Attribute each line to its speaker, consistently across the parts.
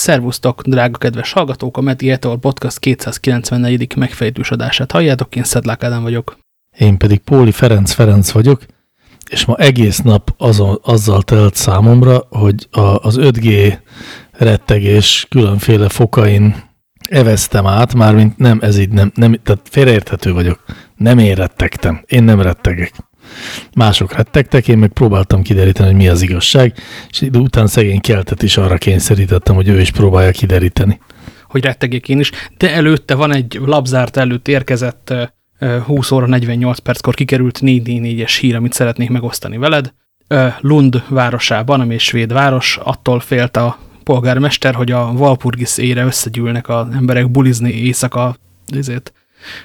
Speaker 1: Szervusztok, drága kedves hallgatók, a Meti Etol Podcast 294. megfejtős adását halljátok, én Szedlák Ádám vagyok.
Speaker 2: Én pedig Póli Ferenc Ferenc vagyok, és ma egész nap azon, azzal telt számomra, hogy a, az 5G rettegés különféle fokain eveztem át, mármint nem, ez így nem, nem tehát félreérthető vagyok. Nem én rettegtem, én nem rettegek. Mások rettegtek, én meg próbáltam kideríteni, hogy mi az igazság, és idő után szegény keltet is arra kényszerítettem, hogy ő is próbálja kideríteni.
Speaker 1: Hogy rettegek én is, de előtte van egy labzárt előtt érkezett 20 óra 48 perckor kikerült 444-es hír, amit szeretnék megosztani veled. Lund városában, ami egy svéd város, attól félt a polgármester, hogy a Valpurgis ére összegyűlnek az emberek bulizni éjszaka, ezért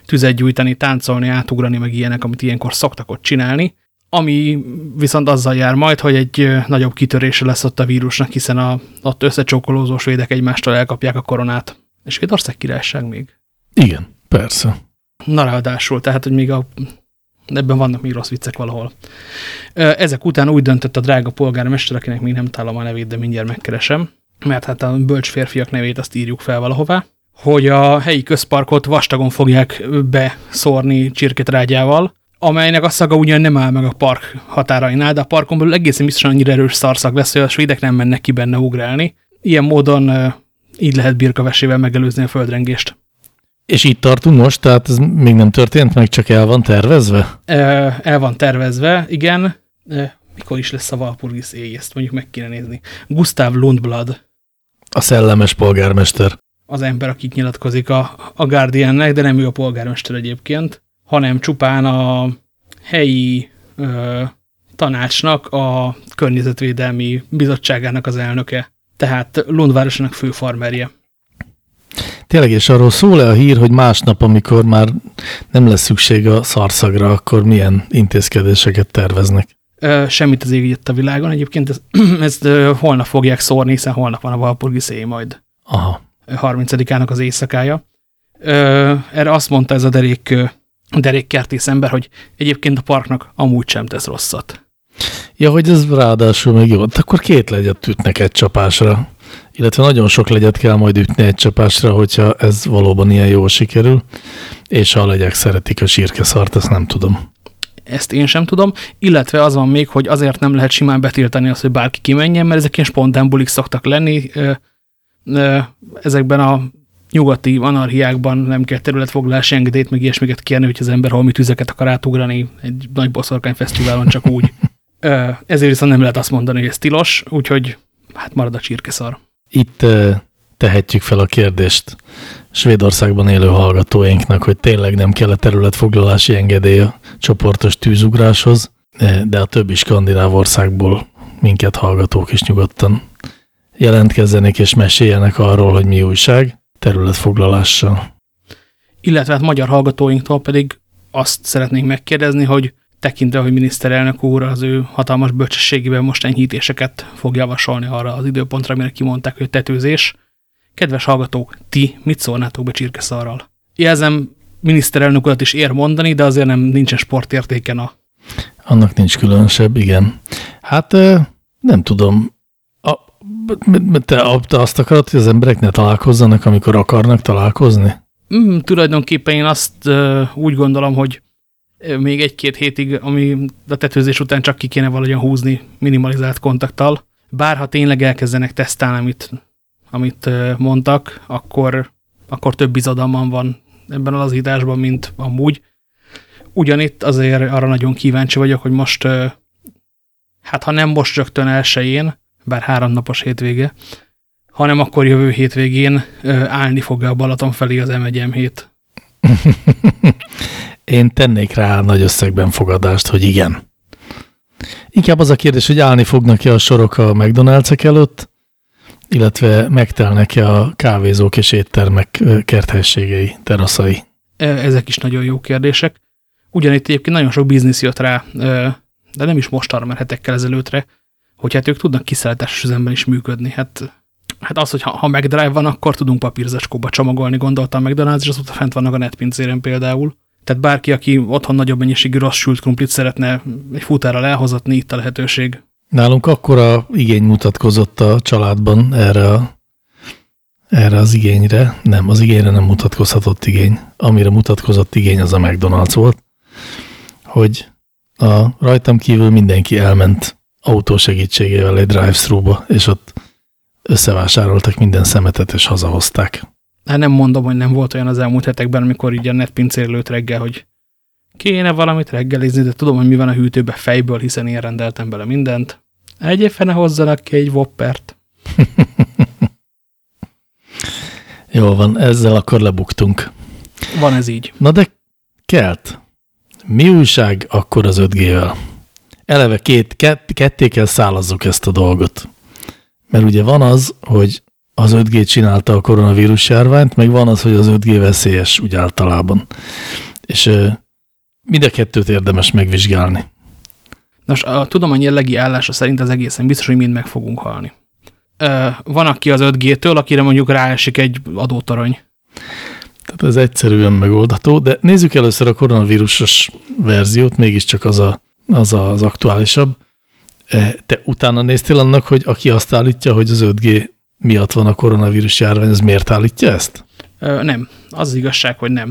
Speaker 1: tüzet gyújtani, táncolni, átugrani, meg ilyenek, amit ilyenkor szoktak ott csinálni, ami viszont azzal jár majd, hogy egy nagyobb kitörése lesz ott a vírusnak, hiszen a, ott összecsókolózó svédek egymástól elkapják a koronát. És Svédország királyság még.
Speaker 2: Igen, persze.
Speaker 1: Na ráadásul, tehát, hogy még a, ebben vannak még rossz viccek valahol. Ezek után úgy döntött a drága polgármester, akinek még nem találom a nevét, de mindjárt megkeresem, mert hát a bölcs férfiak nevét azt írjuk fel valahová, hogy a helyi közparkot vastagon fogják beszórni csirketrágyával, amelynek a szaga ugyan nem áll meg a park határainál, de a parkon belül egészen biztosan annyira erős szarszak lesz, hogy a svédek nem mennek ki benne ugrálni. Ilyen módon így lehet birkavesével megelőzni a földrengést.
Speaker 2: És itt tartunk most, tehát ez még nem történt meg, csak el van tervezve?
Speaker 1: El van tervezve, igen. Mikor is lesz a Valpurgis éj, ezt mondjuk meg kéne nézni. Gustav Lundblad.
Speaker 2: A szellemes polgármester.
Speaker 1: Az ember, akik nyilatkozik a, a Guardiannek, de nem ő a polgármester egyébként, hanem csupán a helyi ö, tanácsnak, a környezetvédelmi bizottságának az elnöke. Tehát Lundvárosának főfarmerje.
Speaker 2: Tényleg, és arról szól-e a hír, hogy másnap, amikor már nem lesz szükség a szarszagra, akkor milyen intézkedéseket terveznek?
Speaker 1: semmit az ég a világon. Egyébként ezt, ezt holnap fogják szórni, hiszen holnap van a Valpurgi széj majd.
Speaker 2: Aha.
Speaker 1: 30-ának az éjszakája. Erre azt mondta ez a derék, derék kertész ember, hogy egyébként a parknak amúgy sem tesz rosszat.
Speaker 2: Ja, hogy ez ráadásul még jó. De akkor két legyet ütnek egy csapásra. Illetve nagyon sok legyet kell majd ütni egy csapásra, hogyha ez valóban ilyen jól sikerül. És ha a legyek szeretik a sírkeszart, ezt nem tudom
Speaker 1: ezt én sem tudom, illetve az van még, hogy azért nem lehet simán betiltani azt, hogy bárki kimenjen, mert ezek ilyen spontán bulik szoktak lenni. Ezekben a nyugati anarhiákban nem kell területfoglalási engedélyt, meg ilyesmiket kérni, hogy az ember holmi tüzeket akar átugrani egy nagy boszorkányfesztiválon csak úgy. Ezért viszont nem lehet azt mondani, hogy ez tilos, úgyhogy hát marad a csirkeszar.
Speaker 2: Itt tehetjük fel a kérdést Svédországban élő hallgatóinknak, hogy tényleg nem kell a területfoglalási engedély a csoportos tűzugráshoz, de a többi skandináv országból minket hallgatók is nyugodtan jelentkezzenek és meséljenek arról, hogy mi újság területfoglalással.
Speaker 1: Illetve hát magyar hallgatóinktól pedig azt szeretnénk megkérdezni, hogy tekintve, hogy miniszterelnök úr az ő hatalmas bölcsességében most enyhítéseket fog javasolni arra az időpontra, amire kimondták, hogy tetőzés, Kedves hallgatók, ti mit szólnátok be csirkeszarral? Jelzem, miniszterelnök urat is ér mondani, de azért nem nincsen sportértéken a...
Speaker 2: Annak nincs különösebb, igen. Hát nem tudom. A, te, te azt akarod, hogy az emberek ne találkozzanak, amikor akarnak találkozni?
Speaker 1: Mm, tulajdonképpen én azt uh, úgy gondolom, hogy még egy-két hétig, ami a tetőzés után csak ki kéne valahogyan húzni minimalizált kontakttal. Bár ha tényleg elkezdenek tesztálni, amit amit mondtak, akkor, akkor több bizadalman van ebben az lazításban, mint amúgy. Ugyanitt azért arra nagyon kíváncsi vagyok, hogy most, hát ha nem most rögtön elsőjén, bár háromnapos hétvége, hanem akkor jövő hétvégén állni fog -e a Balaton felé az m 1
Speaker 2: Én tennék rá nagy összegben fogadást, hogy igen. Inkább az a kérdés, hogy állni fognak-e a sorok a McDonald's-ek előtt, illetve megtelnek-e a kávézók és éttermek kerthelységei, teraszai?
Speaker 1: Ezek is nagyon jó kérdések. Ugyanitt egyébként nagyon sok biznisz jött rá, de nem is most arra, mert hetekkel ezelőttre, hogy hát ők tudnak kiszállításos üzemben is működni. Hát, hát az, hogy ha, ha McDrive van, akkor tudunk papírzacskóba csomagolni, gondoltam McDonald's, és azóta fent vannak a netpincéren például. Tehát bárki, aki otthon nagyobb mennyiségű rossz sült krumplit szeretne egy futára elhozatni, itt a lehetőség.
Speaker 2: Nálunk akkora igény mutatkozott a családban erre a erre az igényre. Nem, az igényre nem mutatkozhatott igény. Amire mutatkozott igény, az a McDonald's volt, hogy a rajtam kívül mindenki elment autó segítségével egy drive-thru-ba, és ott összevásároltak minden szemetet, és hazahozták.
Speaker 1: Hát nem mondom, hogy nem volt olyan az elmúlt hetekben, amikor így a netpincér lőtt reggel, hogy kéne valamit reggelizni, de tudom, hogy mi van a hűtőbe fejből, hiszen én rendeltem bele mindent. Egy fene hozzanak ki egy Whoppert.
Speaker 2: Jó van, ezzel akkor lebuktunk.
Speaker 1: Van ez így.
Speaker 2: Na de kelt. Mi újság akkor az 5G-vel? Eleve két, kett, ketté kell szállazzuk ezt a dolgot. Mert ugye van az, hogy az 5G csinálta a koronavírus járványt, meg van az, hogy az 5G veszélyes úgy általában. És mind a kettőt érdemes megvizsgálni.
Speaker 1: Nos, a tudomány jellegi állása szerint az egészen biztos, hogy mind meg fogunk halni. Van, aki az 5G-től, akire mondjuk ráesik egy adótorony.
Speaker 2: Tehát ez egyszerűen megoldható, de nézzük először a koronavírusos verziót, mégiscsak az a, az, az aktuálisabb. Te utána néztél annak, hogy aki azt állítja, hogy az 5G miatt van a koronavírus járvány, ez miért állítja ezt?
Speaker 1: Ö, nem, az, az igazság, hogy nem.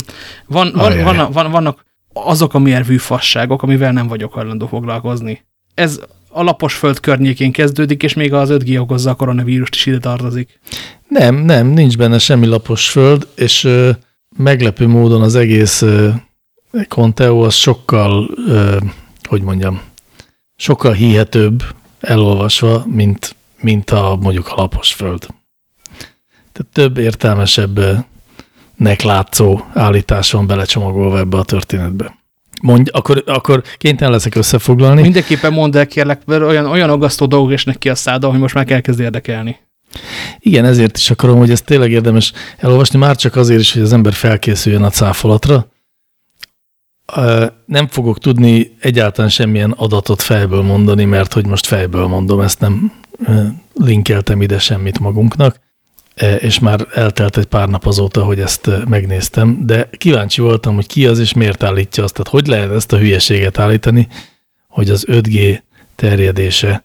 Speaker 1: Van, van, van, van, vannak azok a mérvű fasságok, amivel nem vagyok hajlandó foglalkozni. Ez a lapos föld környékén kezdődik, és még az 5G okozza a koronavírust is ide tartozik.
Speaker 2: Nem, nem, nincs benne semmi lapos föld, és ö, meglepő módon az egész ö, Conteo az sokkal, ö, hogy mondjam, sokkal hihetőbb elolvasva, mint, mint a mondjuk a lapos föld. Tehát több értelmesebb nek látszó állítás van belecsomagolva ebbe a történetbe. Mondj, akkor, akkor kénytelen leszek összefoglalni.
Speaker 1: Mindenképpen mondd el, kérlek, mert olyan, olyan aggasztó dolgok esnek ki a szádon, hogy most már elkezd érdekelni.
Speaker 2: Igen, ezért is akarom, hogy ezt tényleg érdemes elolvasni, már csak azért is, hogy az ember felkészüljön a cáfolatra. Nem fogok tudni egyáltalán semmilyen adatot fejből mondani, mert hogy most fejből mondom, ezt nem linkeltem ide semmit magunknak. És már eltelt egy pár nap azóta, hogy ezt megnéztem, de kíváncsi voltam, hogy ki az, és miért állítja azt. Tehát hogy lehet ezt a hülyeséget állítani, hogy az 5G terjedése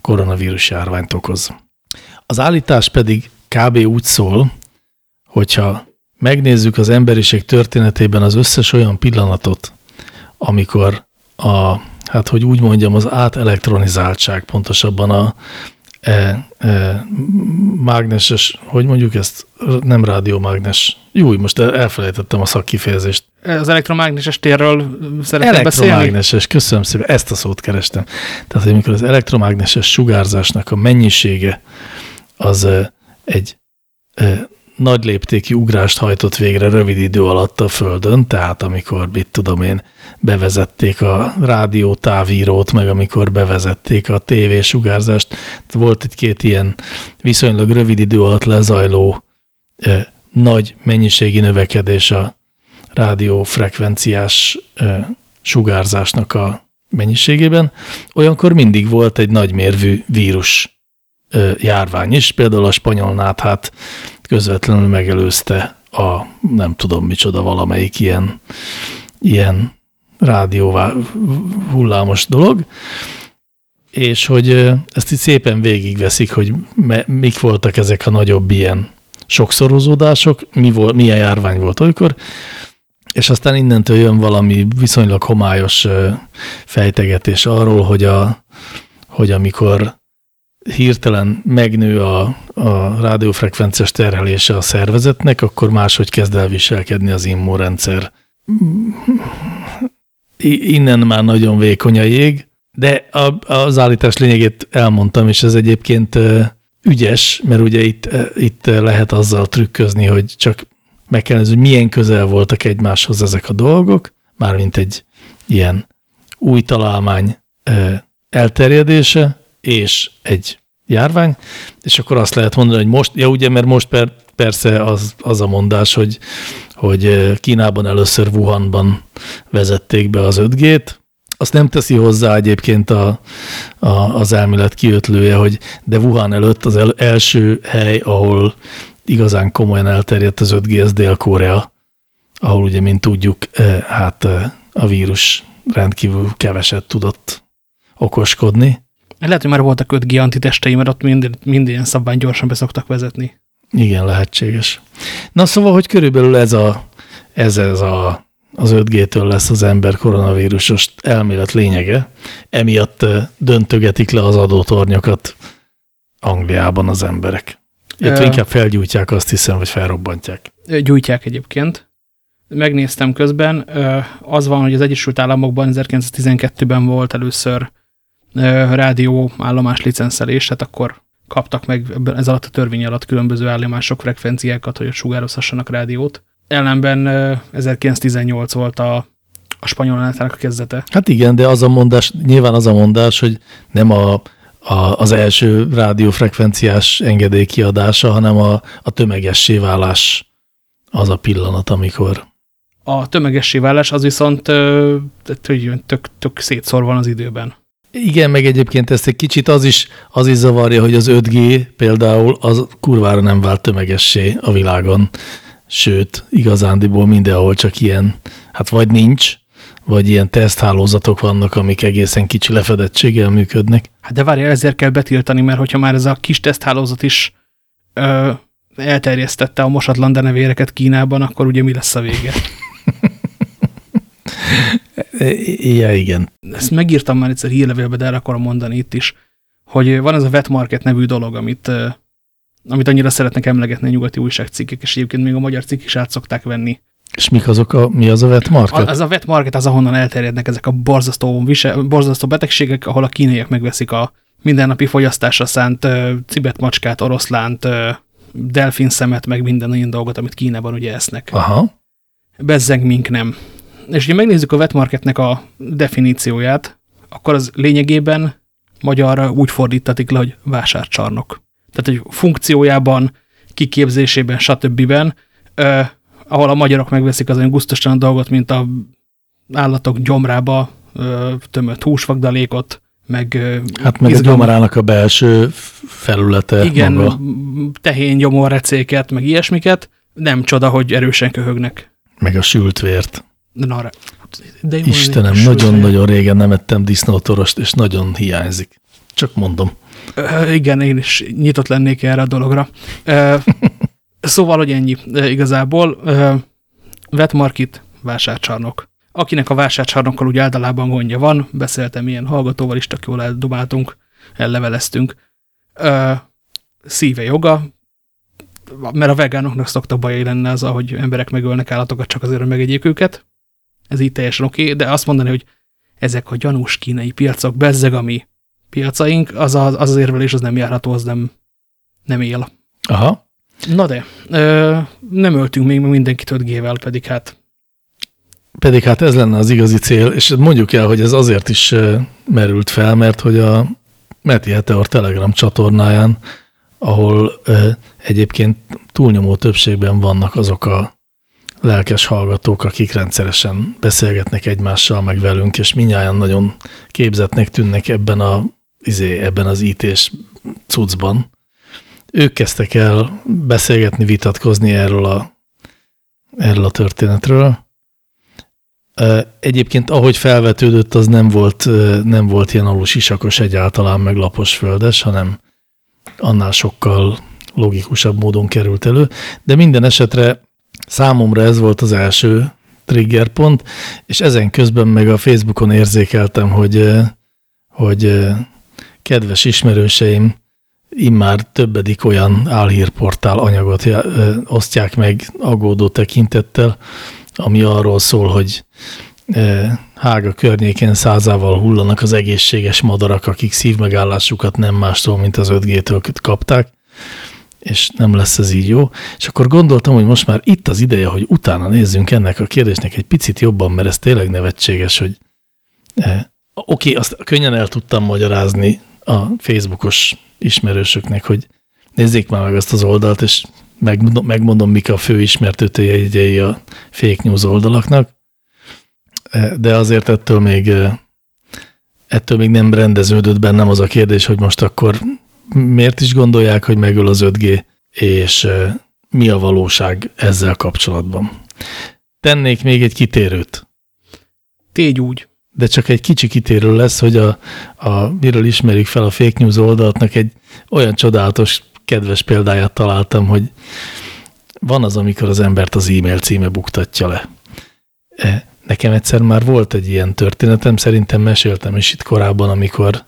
Speaker 2: koronavírus járványt okoz. Az állítás pedig kb. úgy szól, hogyha megnézzük az emberiség történetében az összes olyan pillanatot, amikor a, hát hogy úgy mondjam, az átelektronizált pontosabban a, e, e, mágneses, hogy mondjuk ezt, nem rádiómágnes. Jó, most elfelejtettem a szakkifejezést.
Speaker 1: Az elektromágneses térről szeretnék beszélni?
Speaker 2: Elektromágneses, köszönöm szépen, ezt a szót kerestem. Tehát, amikor az elektromágneses sugárzásnak a mennyisége az e, egy e, nagy léptéki ugrást hajtott végre rövid idő alatt a Földön, tehát amikor, mit tudom én, bevezették a rádió távírót, meg amikor bevezették a tévésugárzást, volt egy-két ilyen viszonylag rövid idő alatt lezajló eh, nagy mennyiségi növekedés a rádiófrekvenciás eh, sugárzásnak a mennyiségében, olyankor mindig volt egy nagymérvű vírus járvány is, például a spanyol náthát közvetlenül megelőzte a nem tudom micsoda valamelyik ilyen, ilyen rádióvá hullámos dolog, és hogy ezt így szépen végigveszik, hogy me, mik voltak ezek a nagyobb ilyen sokszorozódások, mi volt, milyen járvány volt olykor, és aztán innentől jön valami viszonylag homályos fejtegetés arról, hogy, a, hogy amikor hirtelen megnő a, a rádiófrekvenciás terhelése a szervezetnek, akkor máshogy kezd el viselkedni az immunrendszer. Innen már nagyon vékony a jég, de a, az állítás lényegét elmondtam, és ez egyébként ügyes, mert ugye itt, itt lehet azzal trükközni, hogy csak meg kell nézni, hogy milyen közel voltak egymáshoz ezek a dolgok, mármint egy ilyen új találmány elterjedése, és egy járvány, és akkor azt lehet mondani, hogy most, ja ugye, mert most per, persze az, az a mondás, hogy, hogy Kínában először Wuhanban vezették be az 5G-t, azt nem teszi hozzá egyébként a, a, az elmélet kiötlője, hogy de Wuhan előtt az el, első hely, ahol igazán komolyan elterjedt az 5G, az Dél-Korea, ahol ugye, mint tudjuk, hát a vírus rendkívül keveset tudott okoskodni.
Speaker 1: Lehet, hogy már voltak 5G antitestei, mert ott mind, mind ilyen szabvány gyorsan be szoktak vezetni.
Speaker 2: Igen, lehetséges. Na szóval, hogy körülbelül ez, a, ez, ez a, az 5G-től lesz az ember koronavírusos elmélet lényege. Emiatt döntögetik le az adótornyokat Angliában az emberek. Itt uh, inkább felgyújtják, azt hiszem, vagy felrobbantják.
Speaker 1: Gyújtják egyébként. Megnéztem közben, az van, hogy az Egyesült Államokban 1912-ben volt először rádió állomás licenszelés, tehát akkor kaptak meg ez alatt a törvény alatt különböző állomások frekvenciákat, hogy sugározhassanak rádiót. Ellenben 1918 volt a, a spanyol a kezdete.
Speaker 2: Hát igen, de az a mondás, nyilván az a mondás, hogy nem a, a, az első rádiófrekvenciás engedély kiadása, hanem a, a tömegessé válás az a pillanat, amikor...
Speaker 1: A tömegessé válás az viszont tök, tök szétszor van az időben.
Speaker 2: Igen, meg egyébként ezt egy kicsit az is, az is zavarja, hogy az 5G például az kurvára nem vált tömegessé a világon. Sőt, igazándiból mindenhol csak ilyen, hát vagy nincs, vagy ilyen teszthálózatok vannak, amik egészen kicsi lefedettséggel működnek.
Speaker 1: Hát de várjál, ezért kell betiltani, mert hogyha már ez a kis teszthálózat is ö, elterjesztette a mosatlan denevéreket Kínában, akkor ugye mi lesz a vége?
Speaker 2: Ja, igen.
Speaker 1: Ezt megírtam már egyszer hírlevélbe, de el akarom mondani itt is, hogy van ez a wet market nevű dolog, amit, amit annyira szeretnek emlegetni a nyugati újságcikkek, és egyébként még a magyar cikk is át szokták venni.
Speaker 2: És mik azok a, mi az a wet market?
Speaker 1: Az a wet market az, ahonnan elterjednek ezek a borzasztó, visel, borzasztó betegségek, ahol a kínaiak megveszik a mindennapi fogyasztásra szánt cibetmacskát, oroszlánt, delfinszemet, meg minden olyan dolgot, amit Kínában ugye esznek.
Speaker 2: Aha.
Speaker 1: Bezzeg mink nem. És ha megnézzük a wetmarketnek a definícióját, akkor az lényegében magyarra úgy fordítatik le, hogy vásárcsarnok. Tehát, hogy funkciójában, kiképzésében, stb. Eh, ahol a magyarok megveszik az olyan gusztustalan dolgot, mint a állatok gyomrába eh, tömött húsvagdalékot, meg
Speaker 2: Hát meg izgalma. a gyomrának a belső felülete
Speaker 1: Igen, maga. tehén gyomorrecéket, meg ilyesmiket. Nem csoda, hogy erősen köhögnek.
Speaker 2: Meg a sült vért.
Speaker 1: Na,
Speaker 2: de Istenem, nagyon-nagyon régen nem ettem disznótorost, és nagyon hiányzik. Csak mondom.
Speaker 1: Uh, igen, én is nyitott lennék erre a dologra. Uh, szóval, hogy ennyi uh, igazából. Vetmarkit, vásárcsarnok. Akinek a vásárcsarnokkal úgy általában gondja van, beszéltem ilyen hallgatóval is, tök jól eldobáltunk, elleveleztünk. Szíve joga, mert a vegánoknak szokta bajai lenne az, ahogy emberek megölnek állatokat csak azért, hogy megegyék őket ez így teljesen oké, okay, de azt mondani, hogy ezek a gyanús kínai piacok, bezzeg a mi piacaink, az az, az, az érvelés az nem járható, az nem, nem él.
Speaker 2: Aha.
Speaker 1: Na de, ö, nem öltünk még mindenkit 5G-vel, pedig hát
Speaker 2: pedig hát ez lenne az igazi cél, és mondjuk el, hogy ez azért is merült fel, mert hogy a Meti Heteor Telegram csatornáján, ahol egyébként túlnyomó többségben vannak azok a lelkes hallgatók, akik rendszeresen beszélgetnek egymással, meg velünk, és minnyáján nagyon képzetnek tűnnek ebben, a, izé, ebben az IT-s cuccban. Ők kezdtek el beszélgetni, vitatkozni erről a, erről a történetről. Egyébként, ahogy felvetődött, az nem volt, nem volt ilyen alusisakos egyáltalán, meg lapos földes, hanem annál sokkal logikusabb módon került elő. De minden esetre Számomra ez volt az első triggerpont, és ezen közben meg a Facebookon érzékeltem, hogy, hogy kedves ismerőseim immár többedik olyan álhírportál anyagot osztják meg aggódó tekintettel, ami arról szól, hogy Hága környékén százával hullanak az egészséges madarak, akik szívmegállásukat nem mástól, mint az 5G-től kapták, és nem lesz ez így jó. És akkor gondoltam, hogy most már itt az ideje, hogy utána nézzünk ennek a kérdésnek egy picit jobban, mert ez tényleg nevetséges, hogy eh, oké, okay, azt könnyen el tudtam magyarázni a Facebookos ismerősöknek, hogy nézzék már meg azt az oldalt, és megmondom, megmondom mik a fő ismertetőjegyei a fake news oldalaknak, eh, de azért ettől még eh, ettől még nem rendeződött bennem az a kérdés, hogy most akkor miért is gondolják, hogy megöl az 5G, és mi a valóság ezzel kapcsolatban. Tennék még egy kitérőt.
Speaker 1: Tégy úgy.
Speaker 2: De csak egy kicsi kitérő lesz, hogy a, a miről ismerik fel a fake news oldaltnak egy olyan csodálatos kedves példáját találtam, hogy van az, amikor az embert az e-mail címe buktatja le. E, nekem egyszer már volt egy ilyen történetem, szerintem meséltem is itt korábban, amikor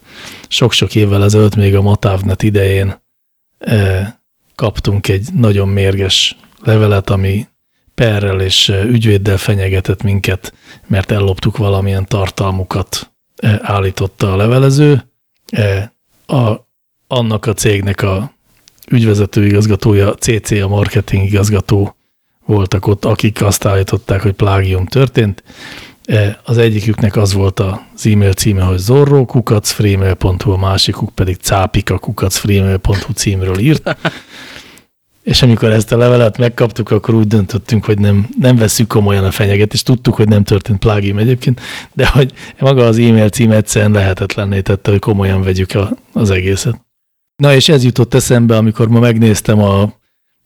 Speaker 2: sok-sok évvel ezelőtt még a Matávnet idején e, kaptunk egy nagyon mérges levelet, ami perrel és ügyvéddel fenyegetett minket, mert elloptuk valamilyen tartalmukat, állította a levelező. A, annak a cégnek a ügyvezető igazgatója, CC a marketing igazgató voltak ott, akik azt állították, hogy plágium történt. Az egyiküknek az volt az e-mail címe, hogy zorrókukacfreemail.hu, a másikuk pedig cápikakukacfreemail.hu címről írt. És amikor ezt a levelet megkaptuk, akkor úgy döntöttünk, hogy nem, nem veszük komolyan a fenyeget, és tudtuk, hogy nem történt plágium egyébként, de hogy maga az e-mail cím egyszerűen lehetetlenné tette, hogy komolyan vegyük a, az egészet. Na és ez jutott eszembe, amikor ma megnéztem a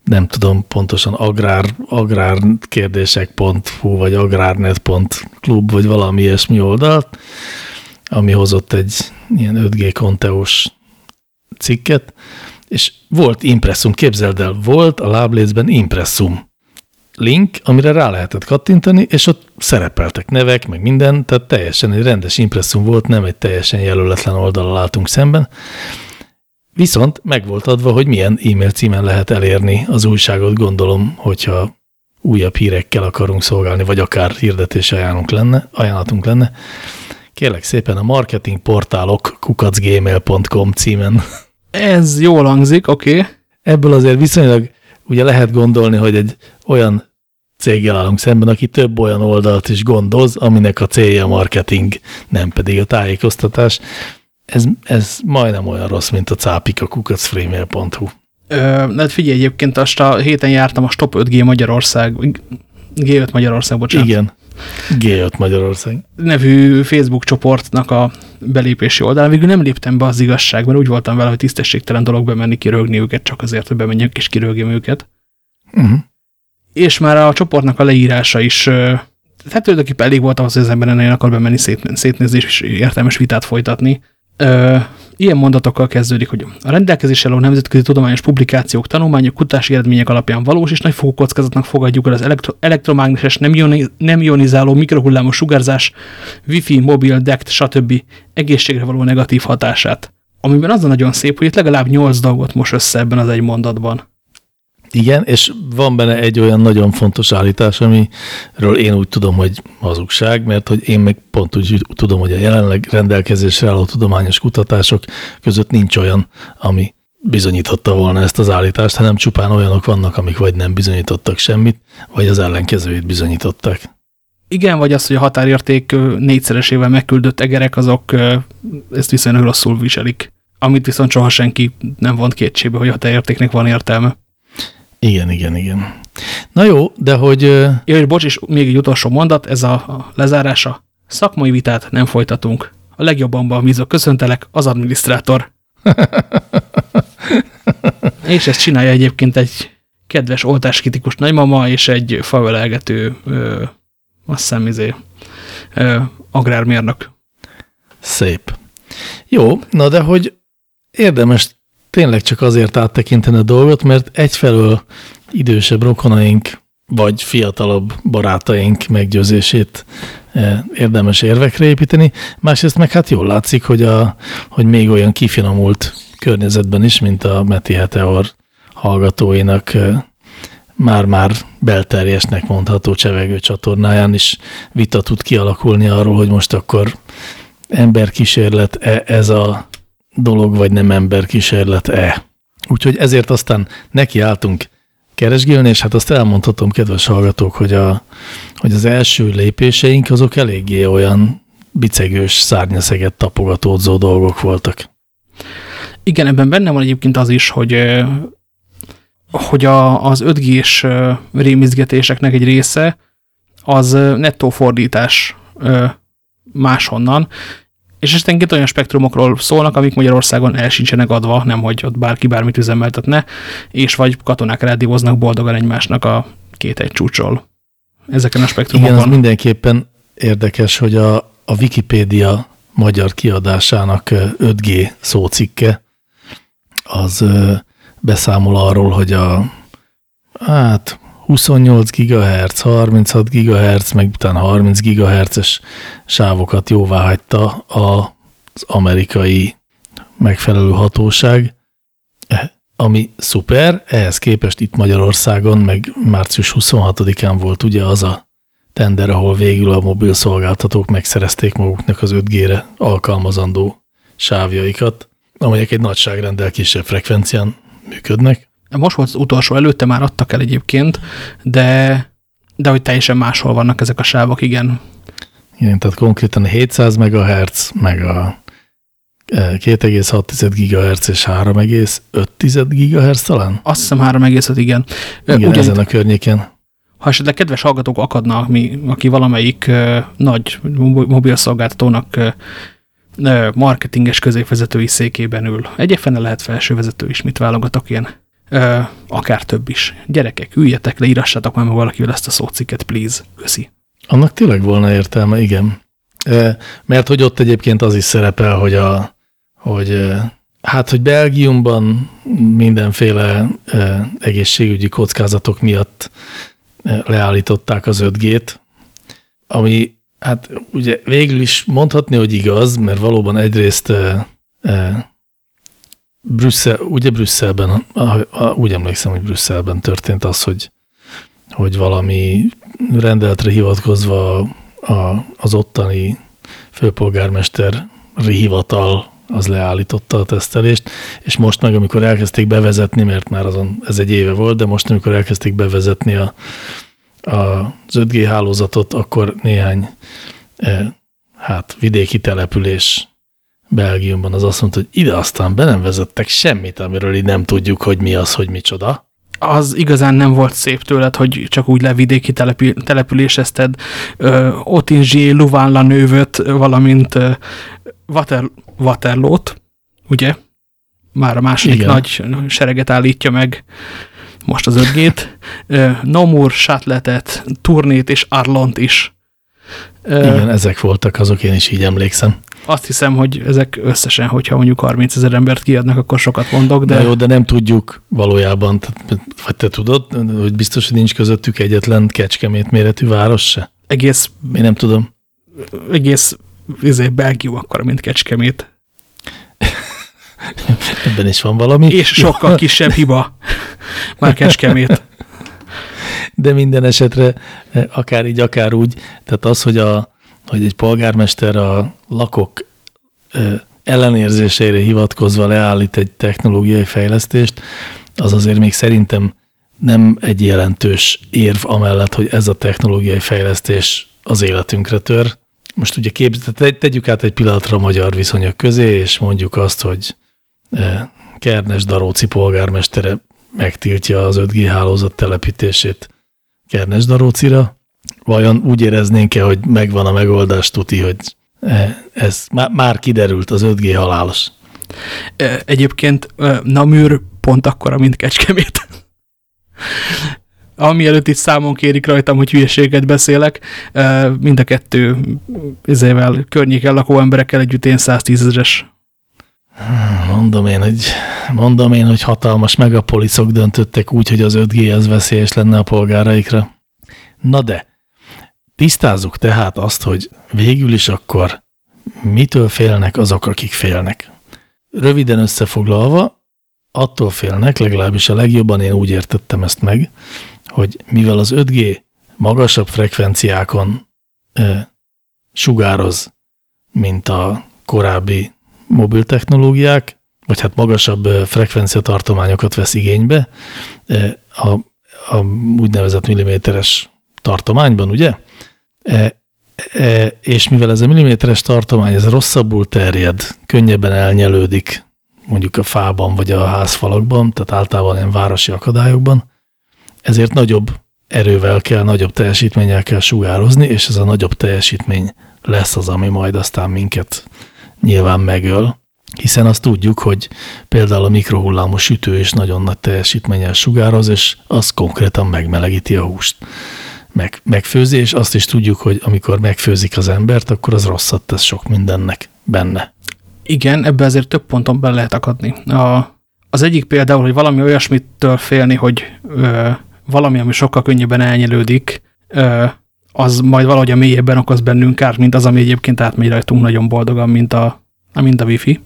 Speaker 2: nem tudom pontosan agrár, agrárkérdések.hu vagy agrárnet.club vagy valami ilyesmi oldalt, ami hozott egy ilyen 5G konteós cikket, és volt impresszum, képzeld el, volt a láblécben impresszum link, amire rá lehetett kattintani, és ott szerepeltek nevek, meg minden, tehát teljesen egy rendes impresszum volt, nem egy teljesen jelöletlen oldalal álltunk szemben. Viszont meg volt adva, hogy milyen e-mail címen lehet elérni az újságot, gondolom, hogyha újabb hírekkel akarunk szolgálni, vagy akár hirdetés ajánlunk lenne, ajánlatunk lenne. Kérlek szépen a marketingportálok kukacgmail.com címen
Speaker 1: ez jól hangzik, oké. Okay.
Speaker 2: Ebből azért viszonylag ugye lehet gondolni, hogy egy olyan céggel állunk szemben, aki több olyan oldalt is gondoz, aminek a célja a marketing, nem pedig a tájékoztatás. Ez, ez majdnem olyan rossz, mint a cápika kukacfreemail.hu.
Speaker 1: Hát figyelj, egyébként azt a héten jártam a Stop 5G Magyarország, G5 Magyarország, bocsánat.
Speaker 2: Igen. G5 Magyarország.
Speaker 1: Nevű Facebook csoportnak a belépési oldalán. Végül nem léptem be az igazság, mert úgy voltam vele, hogy tisztességtelen dolog bemenni kirögni őket, csak azért, hogy bemenjek és kirögjön őket. Uh mhm. -huh. És már a csoportnak a leírása is, tehát tulajdonképpen elég volt ahhoz, hogy az ember ennél akar bemenni szét, szétnézni és értelmes vitát folytatni ilyen mondatokkal kezdődik, hogy a rendelkezésre álló nemzetközi tudományos publikációk, tanulmányok, kutatási eredmények alapján valós és nagyfokú kockázatnak fogadjuk el az elektro elektromágneses nem, ioni nem ionizáló mikrohullámos sugárzás, wifi, mobil, DECT, stb. egészségre való negatív hatását. Amiben az a nagyon szép, hogy itt legalább nyolc dolgot most össze ebben az egy mondatban.
Speaker 2: Igen, és van benne egy olyan nagyon fontos állítás, amiről én úgy tudom, hogy hazugság, mert hogy én meg pont úgy tudom, hogy a jelenleg rendelkezésre álló tudományos kutatások között nincs olyan, ami bizonyította volna ezt az állítást, hanem csupán olyanok vannak, amik vagy nem bizonyítottak semmit, vagy az ellenkezőjét bizonyították.
Speaker 1: Igen, vagy az, hogy a határérték négyszeresével megküldött egerek, azok ezt viszonylag rosszul viselik. Amit viszont soha senki nem vont kétségbe, hogy a határértéknek van értelme.
Speaker 2: Igen, igen, igen. Na jó, de hogy...
Speaker 1: Ja, és bocs, és még egy utolsó mondat, ez a, a lezárása. Szakmai vitát nem folytatunk. A legjobbanban bízok, köszöntelek, az adminisztrátor. és ezt csinálja egyébként egy kedves oltáskritikus nagymama és egy favelelgető, ö, azt hiszem, izé, ö, agrármérnök.
Speaker 2: Szép. Jó, na de hogy érdemes tényleg csak azért áttekinteni a dolgot, mert egyfelől idősebb rokonaink, vagy fiatalabb barátaink meggyőzését eh, érdemes érvekre építeni. Másrészt meg hát jól látszik, hogy, a, hogy még olyan kifinomult környezetben is, mint a Meti Heteor hallgatóinak eh, már-már belterjesnek mondható csevegő csatornáján is vita tud kialakulni arról, hogy most akkor emberkísérlet -e ez a dolog, vagy nem emberkísérlet-e. Úgyhogy ezért aztán nekiálltunk keresgélni, és hát azt elmondhatom, kedves hallgatók, hogy, a, hogy az első lépéseink azok eléggé olyan bicegős, szárnyaszeget tapogatódzó dolgok voltak.
Speaker 1: Igen, ebben benne van egyébként az is, hogy, hogy a, az 5G-s rémizgetéseknek egy része az nettó fordítás máshonnan, és estenként olyan spektrumokról szólnak, amik Magyarországon el sincsenek adva, nem hogy ott bárki bármit üzemeltetne, és vagy katonák rádivoznak boldogan egymásnak a két egy csúcsról. Ezeken a spektrumokon.
Speaker 2: Igen, az mindenképpen érdekes, hogy a, a Wikipédia magyar kiadásának 5G szócikke az beszámol arról, hogy a hát 28 GHz, 36 GHz, meg utána 30 GHz-es sávokat jóvá hagyta az amerikai megfelelő hatóság, ami szuper, ehhez képest itt Magyarországon, meg március 26-án volt ugye az a tender, ahol végül a mobil szolgáltatók megszerezték maguknak az 5G-re alkalmazandó sávjaikat, amelyek egy nagyságrendel kisebb frekvencián működnek.
Speaker 1: Most volt az utolsó, előtte már adtak el egyébként, de, de hogy teljesen máshol vannak ezek a sávok, igen.
Speaker 2: Igen, tehát konkrétan 700 MHz, meg a 2,6 GHz és 3,5 GHz talán?
Speaker 1: Azt hiszem 3,5, igen.
Speaker 2: Igen, Ugyan, ezen a környéken.
Speaker 1: Ha esetleg kedves hallgatók akadnak, mi, aki valamelyik uh, nagy mobilszolgáltatónak uh, marketinges középvezetői székében ül. Egyébként lehet felsővezető is, mit válogatok én. Uh, akár több is. Gyerekek, üljetek le, írassátok már valakivel ezt a szóciket, please. Köszi.
Speaker 2: Annak tényleg volna értelme, igen. Mert hogy ott egyébként az is szerepel, hogy a, hogy hát, hogy Belgiumban mindenféle egészségügyi kockázatok miatt leállították az 5G-t, ami hát ugye végül is mondhatni, hogy igaz, mert valóban egyrészt Brüsszel, ugye Brüsszelben, úgy emlékszem, hogy Brüsszelben történt az, hogy, hogy valami rendeltre hivatkozva a, az ottani főpolgármester hivatal az leállította a tesztelést, és most meg, amikor elkezdték bevezetni, mert már azon ez egy éve volt, de most, amikor elkezdték bevezetni a, a, az 5G hálózatot, akkor néhány e, hát vidéki település Belgiumban az azt mondta, hogy ide aztán be nem vezettek semmit, amiről így nem tudjuk, hogy mi az, hogy micsoda
Speaker 1: az igazán nem volt szép tőled, hogy csak úgy levidéki települ, településezted Otinzsi, Luvánla nővöt, valamint ö, Water, Waterlót, ugye? Már a második Igen. nagy sereget állítja meg most az ötgét. Nomur, Sátletet, Turnét és Arlont is.
Speaker 2: Igen, ezek voltak azok, én is így emlékszem.
Speaker 1: Azt hiszem, hogy ezek összesen, hogyha mondjuk 30 ezer embert kiadnak, akkor sokat mondok, de...
Speaker 2: Na jó, de nem tudjuk valójában, vagy te tudod, hogy biztos, hogy nincs közöttük egyetlen kecskemét méretű város se?
Speaker 1: Egész...
Speaker 2: Én nem tudom.
Speaker 1: Egész izé, Belgium akkor, mint kecskemét.
Speaker 2: Ebben is van valami.
Speaker 1: És sokkal kisebb hiba. Már kecskemét.
Speaker 2: De minden esetre, akár így, akár úgy, tehát az, hogy a, hogy egy polgármester a lakok ellenérzésére hivatkozva leállít egy technológiai fejlesztést, az azért még szerintem nem egy jelentős érv amellett, hogy ez a technológiai fejlesztés az életünkre tör. Most ugye képz, tegyük át egy pillanatra a magyar viszonyok közé, és mondjuk azt, hogy Kernes Daróci polgármestere megtiltja az 5G hálózat telepítését Kernes Darócira, vajon úgy éreznénk-e, hogy megvan a megoldás tuti, hogy e, ez már, kiderült, az 5G halálos.
Speaker 1: E, egyébként e, Naműr pont akkora, mint Kecskemét. Ami előtt itt számon kérik rajtam, hogy hülyeséget beszélek, mind a kettő ezével környéken lakó emberekkel együtt én 110 ezeres.
Speaker 2: Mondom én, hogy, mondom én, hogy hatalmas megapoliszok döntöttek úgy, hogy az 5G az veszélyes lenne a polgáraikra. Na de, Tisztázzuk tehát azt, hogy végül is akkor mitől félnek azok, akik félnek. Röviden összefoglalva, attól félnek, legalábbis a legjobban én úgy értettem ezt meg, hogy mivel az 5G magasabb frekvenciákon e, sugároz, mint a korábbi mobil technológiák, vagy hát magasabb frekvenciatartományokat vesz igénybe, e, a, a úgynevezett milliméteres tartományban, ugye? E, e, és mivel ez a milliméteres tartomány, ez rosszabbul terjed, könnyebben elnyelődik mondjuk a fában vagy a házfalakban, tehát általában ilyen városi akadályokban, ezért nagyobb erővel kell, nagyobb teljesítménnyel kell sugározni, és ez a nagyobb teljesítmény lesz az, ami majd aztán minket nyilván megöl, hiszen azt tudjuk, hogy például a mikrohullámos sütő is nagyon nagy teljesítménnyel sugároz, és az konkrétan megmelegíti a húst meg, megfőzi, és azt is tudjuk, hogy amikor megfőzik az embert, akkor az rosszat tesz sok mindennek benne.
Speaker 1: Igen, ebbe azért több ponton be lehet akadni. A, Az egyik például, hogy valami olyasmitől félni, hogy ö, valami, ami sokkal könnyebben elnyelődik, ö, az majd valahogy a mélyebben okoz bennünk kárt, mint az, ami egyébként átmegy rajtunk nagyon boldogan, mint a, mint a wifi,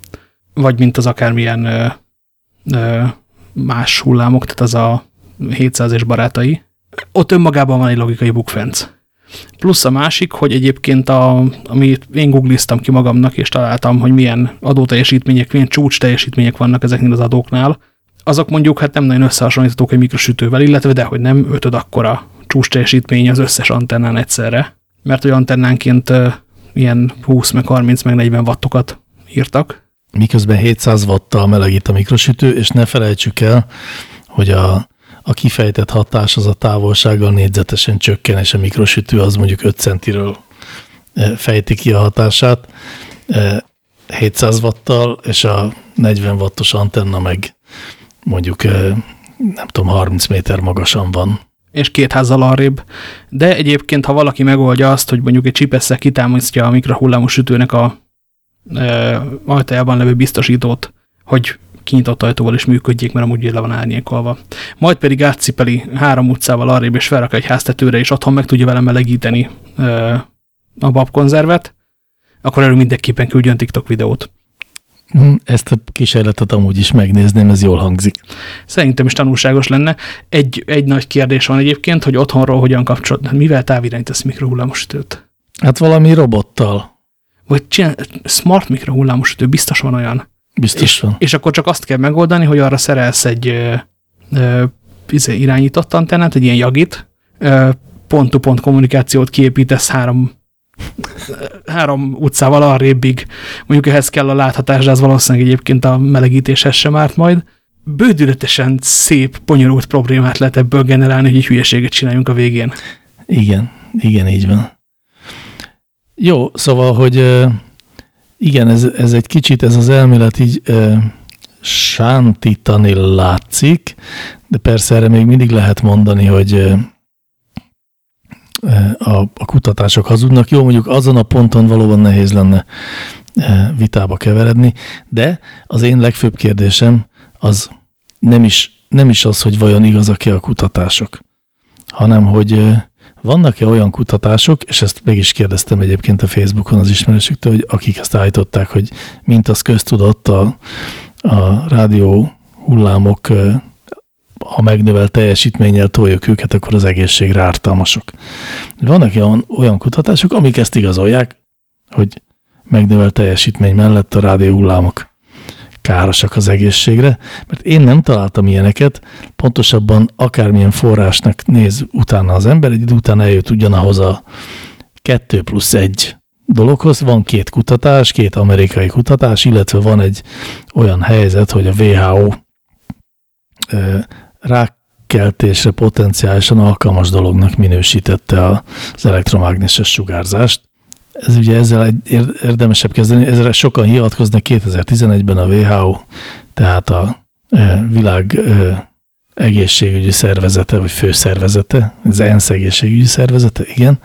Speaker 1: vagy mint az akármilyen ö, ö, más hullámok, tehát az a 700 és barátai. Ott önmagában van egy logikai bukfenc. Plusz a másik, hogy egyébként, a, amit én googliztam ki magamnak, és találtam, hogy milyen adóteljesítmények, milyen csúcs teljesítmények vannak ezeknél az adóknál, azok mondjuk hát nem nagyon összehasonlíthatók egy mikrosütővel, illetve de hogy nem ötöd akkora csúcs teljesítmény az összes antennán egyszerre, mert hogy antennánként ilyen 20, meg 30, meg 40 wattokat írtak.
Speaker 2: Miközben 700 watttal melegít a mikrosütő, és ne felejtsük el, hogy a a kifejtett hatás az a távolsággal négyzetesen csökken, és a mikrosütő az mondjuk 5 centiről eh, fejti ki a hatását 700 eh, watttal, és a 40 wattos antenna meg mondjuk eh, nem tudom, 30 méter magasan van.
Speaker 1: És két házzal arrébb. De egyébként, ha valaki megoldja azt, hogy mondjuk egy csipesszel kitámasztja a mikrohullámos sütőnek a e, ajtajában levő biztosítót, hogy kinyitott ajtóval is működjék, mert amúgy le van árnyékolva. Majd pedig átcipeli három utcával arrébb, és felrak egy háztetőre, és otthon meg tudja vele melegíteni ö, a babkonzervet, akkor erről mindenképpen küldjön TikTok videót.
Speaker 2: Hm, ezt a kísérletet amúgy is megnézném, ez jól hangzik.
Speaker 1: Szerintem is tanulságos lenne. Egy, egy nagy kérdés van egyébként, hogy otthonról hogyan kapcsolod, mivel távirányítasz mikrohullámosütőt?
Speaker 2: Hát valami robottal.
Speaker 1: Vagy csinál, smart mikrohullámosütő, biztos van olyan.
Speaker 2: Biztos
Speaker 1: és,
Speaker 2: van.
Speaker 1: És akkor csak azt kell megoldani, hogy arra szerelsz egy ö, ö, izé, irányított antennát, egy ilyen jagit, pont-to-pont -pont kommunikációt kiépítesz három, három utcával arrébbig. Mondjuk ehhez kell a láthatás, de az valószínűleg egyébként a melegítéshez sem árt majd. Bődületesen szép, bonyolult problémát lehet ebből generálni, hogy egy hülyeséget csináljunk a végén.
Speaker 2: Igen, igen, így van. Jó, szóval, hogy igen, ez, ez egy kicsit, ez az elmélet így e, sántítani látszik, de persze erre még mindig lehet mondani, hogy e, a, a kutatások hazudnak. Jó, mondjuk azon a ponton valóban nehéz lenne e, vitába keveredni, de az én legfőbb kérdésem az nem is, nem is az, hogy vajon igazak-e a kutatások, hanem hogy vannak-e olyan kutatások, és ezt meg is kérdeztem egyébként a Facebookon az ismerősöktől, hogy akik ezt állították, hogy mint az köztudott a, a rádió hullámok, ha megnövel teljesítménnyel toljuk őket, akkor az egészségre ártalmasok. Vannak olyan, kutatások, amik ezt igazolják, hogy megnövel teljesítmény mellett a rádió hullámok károsak az egészségre, mert én nem találtam ilyeneket, pontosabban akármilyen forrásnak néz utána az ember, egy idő után eljött ugyanahoz a kettő plusz egy dologhoz. Van két kutatás, két amerikai kutatás, illetve van egy olyan helyzet, hogy a WHO rákkeltésre potenciálisan alkalmas dolognak minősítette az elektromágneses sugárzást, ez ugye ezzel egy érdemesebb kezdeni, ezzel sokan hivatkoznak 2011-ben a WHO, tehát a e, világ e, egészségügyi szervezete, vagy főszervezete, az ENSZ egészségügyi szervezete, igen,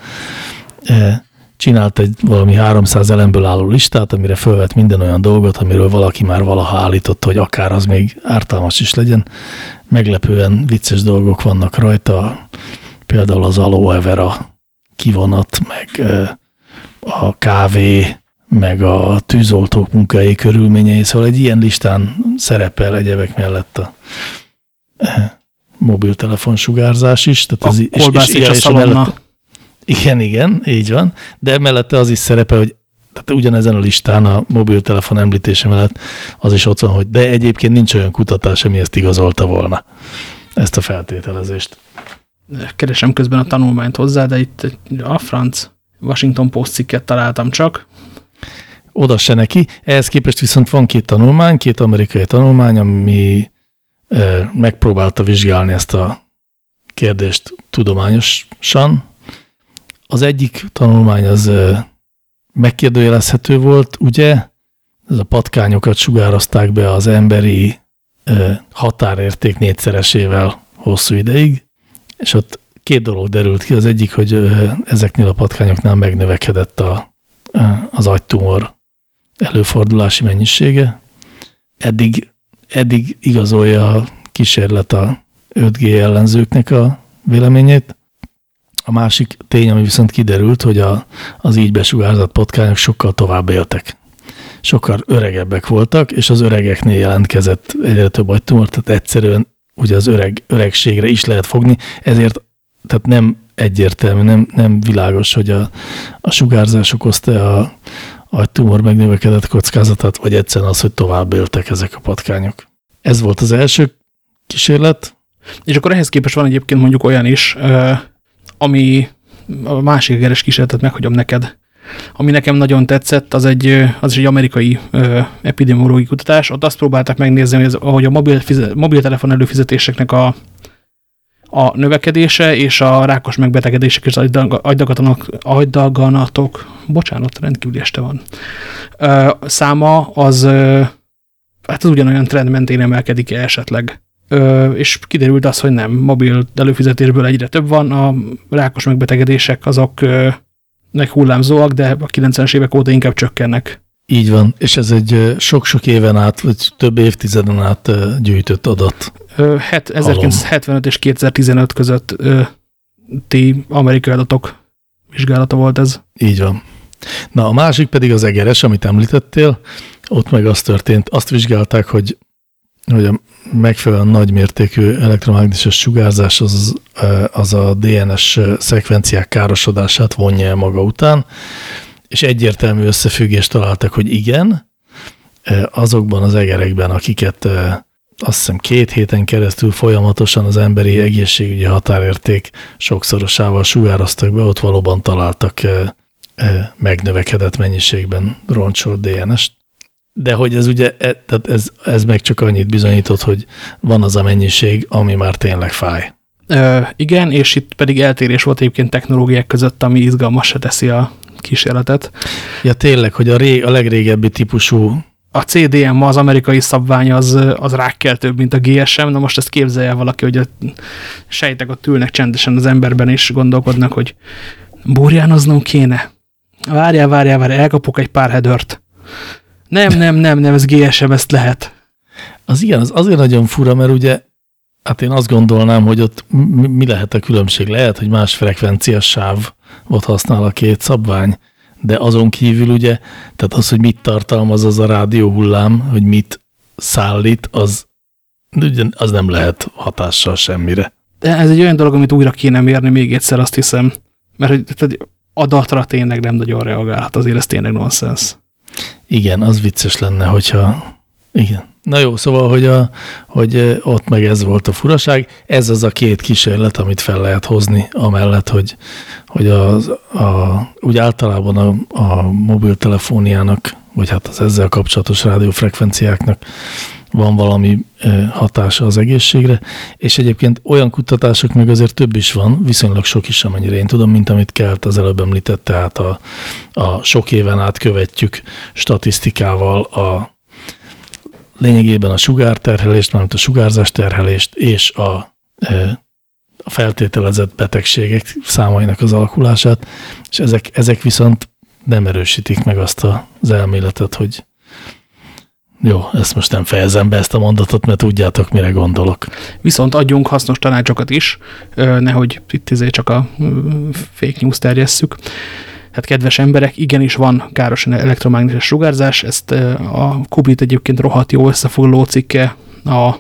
Speaker 2: e, csinált egy valami 300 elemből álló listát, amire fölvett minden olyan dolgot, amiről valaki már valaha állította, hogy akár az még ártalmas is legyen. Meglepően vicces dolgok vannak rajta, például az aloe vera kivonat, meg a kávé, meg a tűzoltók munkai körülményei, szóval egy ilyen listán szerepel egyebek mellett a eh, mobiltelefon sugárzás is. Tehát
Speaker 1: a
Speaker 2: az,
Speaker 1: és, és, és, a mellett,
Speaker 2: Igen, igen, így van, de mellette az is szerepel, hogy tehát ugyanezen a listán a mobiltelefon említése mellett az is ott van, hogy de egyébként nincs olyan kutatás, ami ezt igazolta volna, ezt a feltételezést.
Speaker 1: Keresem közben a tanulmányt hozzá, de itt a franc. Washington Post cikket találtam csak.
Speaker 2: Oda se neki. Ehhez képest viszont van két tanulmány, két amerikai tanulmány, ami e, megpróbálta vizsgálni ezt a kérdést tudományosan. Az egyik tanulmány az e, megkérdőjelezhető volt, ugye? Ez a patkányokat sugározták be az emberi e, határérték négyszeresével hosszú ideig, és ott két dolog derült ki. Az egyik, hogy ezeknél a patkányoknál megnövekedett a, az agytumor előfordulási mennyisége. Eddig eddig igazolja a kísérlet a 5G ellenzőknek a véleményét. A másik tény, ami viszont kiderült, hogy a, az így besugárzott potkányok sokkal tovább éltek. Sokkal öregebbek voltak, és az öregeknél jelentkezett egyre több agytumor, tehát egyszerűen ugye az öreg, öregségre is lehet fogni, ezért tehát nem egyértelmű, nem, nem világos, hogy a, a sugárzás okozta a agytumor megnövekedett kockázatát, vagy egyszerűen az, hogy tovább éltek ezek a patkányok. Ez volt az első kísérlet.
Speaker 1: És akkor ehhez képest van egyébként mondjuk olyan is, ami a másik egeres kísérletet meghagyom neked. Ami nekem nagyon tetszett, az egy, az is egy amerikai epidemiológiai kutatás. Ott azt próbálták megnézni, hogy, ez, hogy a mobil, mobiltelefon előfizetéseknek a, a növekedése és a rákos megbetegedések és agydaganatok, agydaganatok, bocsánat, rendkívül este van, száma az, hát az ugyanolyan trend mentén emelkedik -e esetleg. És kiderült az, hogy nem, mobil előfizetésből egyre több van, a rákos megbetegedések azok nek hullámzóak, de a 90-es évek óta inkább csökkennek.
Speaker 2: Így van, és ez egy sok-sok éven át, vagy több évtizeden át gyűjtött adat.
Speaker 1: 1975 és 2015 között ti amerikai adatok vizsgálata volt ez.
Speaker 2: Így van. Na, a másik pedig az egeres, amit említettél, ott meg az történt, azt vizsgálták, hogy, hogy a megfelelően nagymértékű elektromágneses sugárzás az, az a DNS szekvenciák károsodását vonja el maga után, és egyértelmű összefüggést találtak, hogy igen, azokban az egerekben, akiket azt hiszem két héten keresztül folyamatosan az emberi egészségügyi határérték sokszorosával sugároztak be, ott valóban találtak megnövekedett mennyiségben roncsolt DNS-t. De hogy ez ugye, e, tehát ez, ez meg csak annyit bizonyított, hogy van az a mennyiség, ami már tényleg fáj.
Speaker 1: Ö, igen, és itt pedig eltérés volt egyébként technológiák között, ami izgalmas se teszi a kísérletet.
Speaker 2: Ja tényleg, hogy a, rég, a legrégebbi típusú
Speaker 1: a CDM, az amerikai szabvány az, az rákkeltőbb, mint a GSM. Na most ezt képzelje valaki, hogy a sejtek ott ülnek csendesen az emberben, és gondolkodnak, hogy burjánoznom kéne. Várjál, várjál, várjál, elkapok egy pár hedört. Nem, nem, nem, nem, ez GSM, ezt lehet.
Speaker 2: Az igen, az azért nagyon fura, mert ugye, hát én azt gondolnám, hogy ott mi, lehet a különbség? Lehet, hogy más frekvenciás sávot használ a két szabvány, de azon kívül ugye, tehát az, hogy mit tartalmaz az a rádióhullám, hogy mit szállít, az, az nem lehet hatással semmire.
Speaker 1: De ez egy olyan dolog, amit újra kéne mérni még egyszer, azt hiszem. Mert hogy tehát adatra tényleg nem nagyon reagálhat, azért ez tényleg nonsens.
Speaker 2: Igen, az vicces lenne, hogyha... Igen. Na jó, szóval, hogy, a, hogy ott meg ez volt a furaság. Ez az a két kísérlet, amit fel lehet hozni, amellett, hogy, hogy az, a, úgy általában a, a mobiltelefóniának, vagy hát az ezzel kapcsolatos rádiófrekvenciáknak van valami hatása az egészségre, és egyébként olyan kutatások meg azért több is van, viszonylag sok is, amennyire én tudom, mint amit Kelt az előbb említett, tehát a, a sok éven át követjük statisztikával a lényegében a sugárterhelést, mármint a sugárzás terhelést és a, a feltételezett betegségek számainak az alakulását, és ezek, ezek viszont nem erősítik meg azt az elméletet, hogy jó, ezt most nem fejezem be ezt a mondatot, mert tudjátok, mire gondolok.
Speaker 1: Viszont adjunk hasznos tanácsokat is, nehogy itt izé csak a fake news terjesszük. Tehát kedves emberek, igenis van káros elektromágneses sugárzás, ezt a Kubit egyébként rohadt jó összefoglaló cikke, a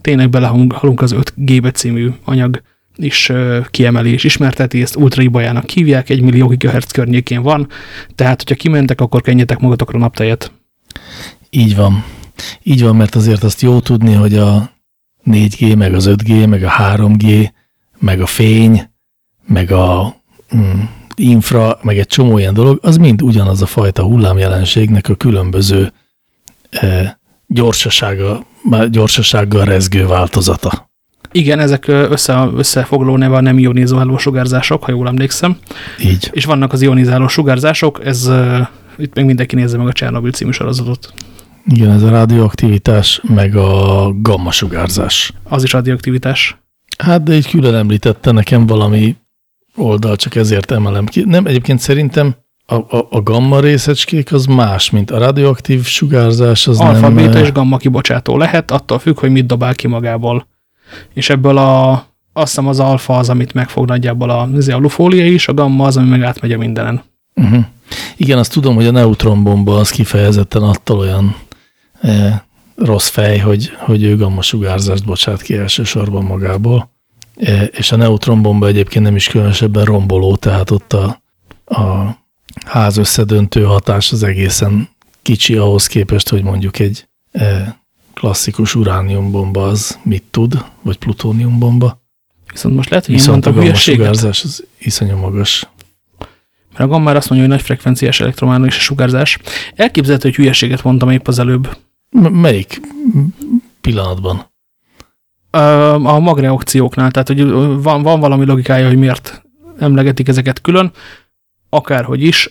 Speaker 1: tényleg belehalunk az 5G című anyag is kiemeli és ismerteti, ezt ultraibajának hívják, egy millió gigahertz környékén van, tehát hogyha kimentek, akkor kenjetek magatokra naptejet.
Speaker 2: Így van. Így van, mert azért azt jó tudni, hogy a 4G, meg az 5G, meg a 3G, meg a fény, meg a mm, infra, meg egy csomó ilyen dolog, az mind ugyanaz a fajta hullámjelenségnek a különböző e, gyorsasága, gyorsasággal rezgő változata.
Speaker 1: Igen, ezek össze, összefoglaló neve a nem ionizáló sugárzások, ha jól emlékszem.
Speaker 2: Így.
Speaker 1: És vannak az ionizáló sugárzások, ez itt meg mindenki nézze meg a Csernobyl című sorozatot.
Speaker 2: Igen, ez a radioaktivitás, meg a gamma sugárzás.
Speaker 1: Az is radioaktivitás.
Speaker 2: Hát, de egy külön említette nekem valami oldal, csak ezért emelem ki. Nem, egyébként szerintem a, a, a gamma részecskék az más, mint a radioaktív sugárzás. Az
Speaker 1: Alfa,
Speaker 2: nem,
Speaker 1: beta és gamma kibocsátó lehet, attól függ, hogy mit dobál ki magából. És ebből a, azt hiszem az alfa az, amit megfog nagyjából a, az alufólia is, a gamma az, ami meg átmegy a mindenen.
Speaker 2: Uh -huh. Igen, azt tudom, hogy a neutronbomba az kifejezetten attól olyan e, rossz fej, hogy, hogy ő gamma sugárzást bocsát ki elsősorban magából. E, és a neutronbomba egyébként nem is különösebben romboló, tehát ott a, a ház összedöntő hatás az egészen kicsi ahhoz képest, hogy mondjuk egy e, klasszikus urániumbomba az mit tud, vagy plutóniumbomba.
Speaker 1: Viszont most lehet, hogy
Speaker 2: Viszont a gamma sugárzás az iszonyú magas.
Speaker 1: Mert a gamma azt mondja, hogy nagy frekvenciás elektromágneses sugárzás. Elképzelhető, hogy hülyeséget mondtam épp az előbb.
Speaker 2: M melyik pillanatban?
Speaker 1: A magreakcióknál, tehát hogy van, van valami logikája, hogy miért emlegetik ezeket külön, akárhogy is,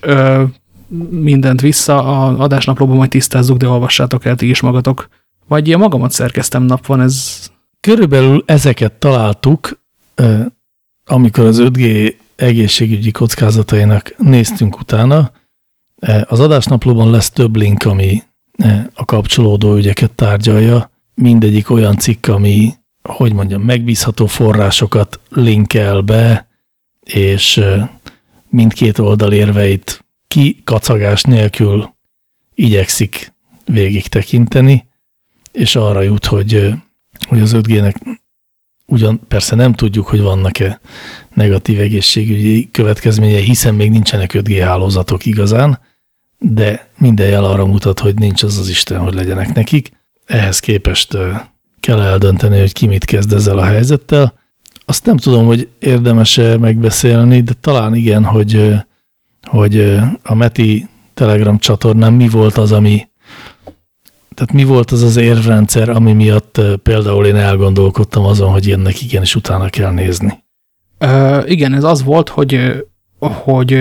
Speaker 1: mindent vissza, a adásnaplóban majd tisztázzuk, de olvassátok el ti is magatok. Vagy ilyen magamat szerkeztem nap van, ez...
Speaker 2: Körülbelül ezeket találtuk, amikor az 5G egészségügyi kockázatainak néztünk utána. Az adásnaplóban lesz több link, ami a kapcsolódó ügyeket tárgyalja. Mindegyik olyan cikk, ami, hogy mondjam, megbízható forrásokat linkel be, és mindkét oldal érveit kikacagás nélkül igyekszik végig tekinteni, és arra jut, hogy, hogy az 5G-nek ugyan persze nem tudjuk, hogy vannak-e negatív egészségügyi következményei, hiszen még nincsenek 5G hálózatok igazán, de minden jel arra mutat, hogy nincs az az Isten, hogy legyenek nekik. Ehhez képest kell eldönteni, hogy ki mit kezd ezzel a helyzettel. Azt nem tudom, hogy érdemes-e megbeszélni, de talán igen, hogy, hogy a Meti Telegram csatornán mi volt az, ami tehát mi volt az az érvrendszer, ami miatt például én elgondolkodtam azon, hogy ennek igenis utána kell nézni?
Speaker 1: Uh, igen, ez az volt, hogy, hogy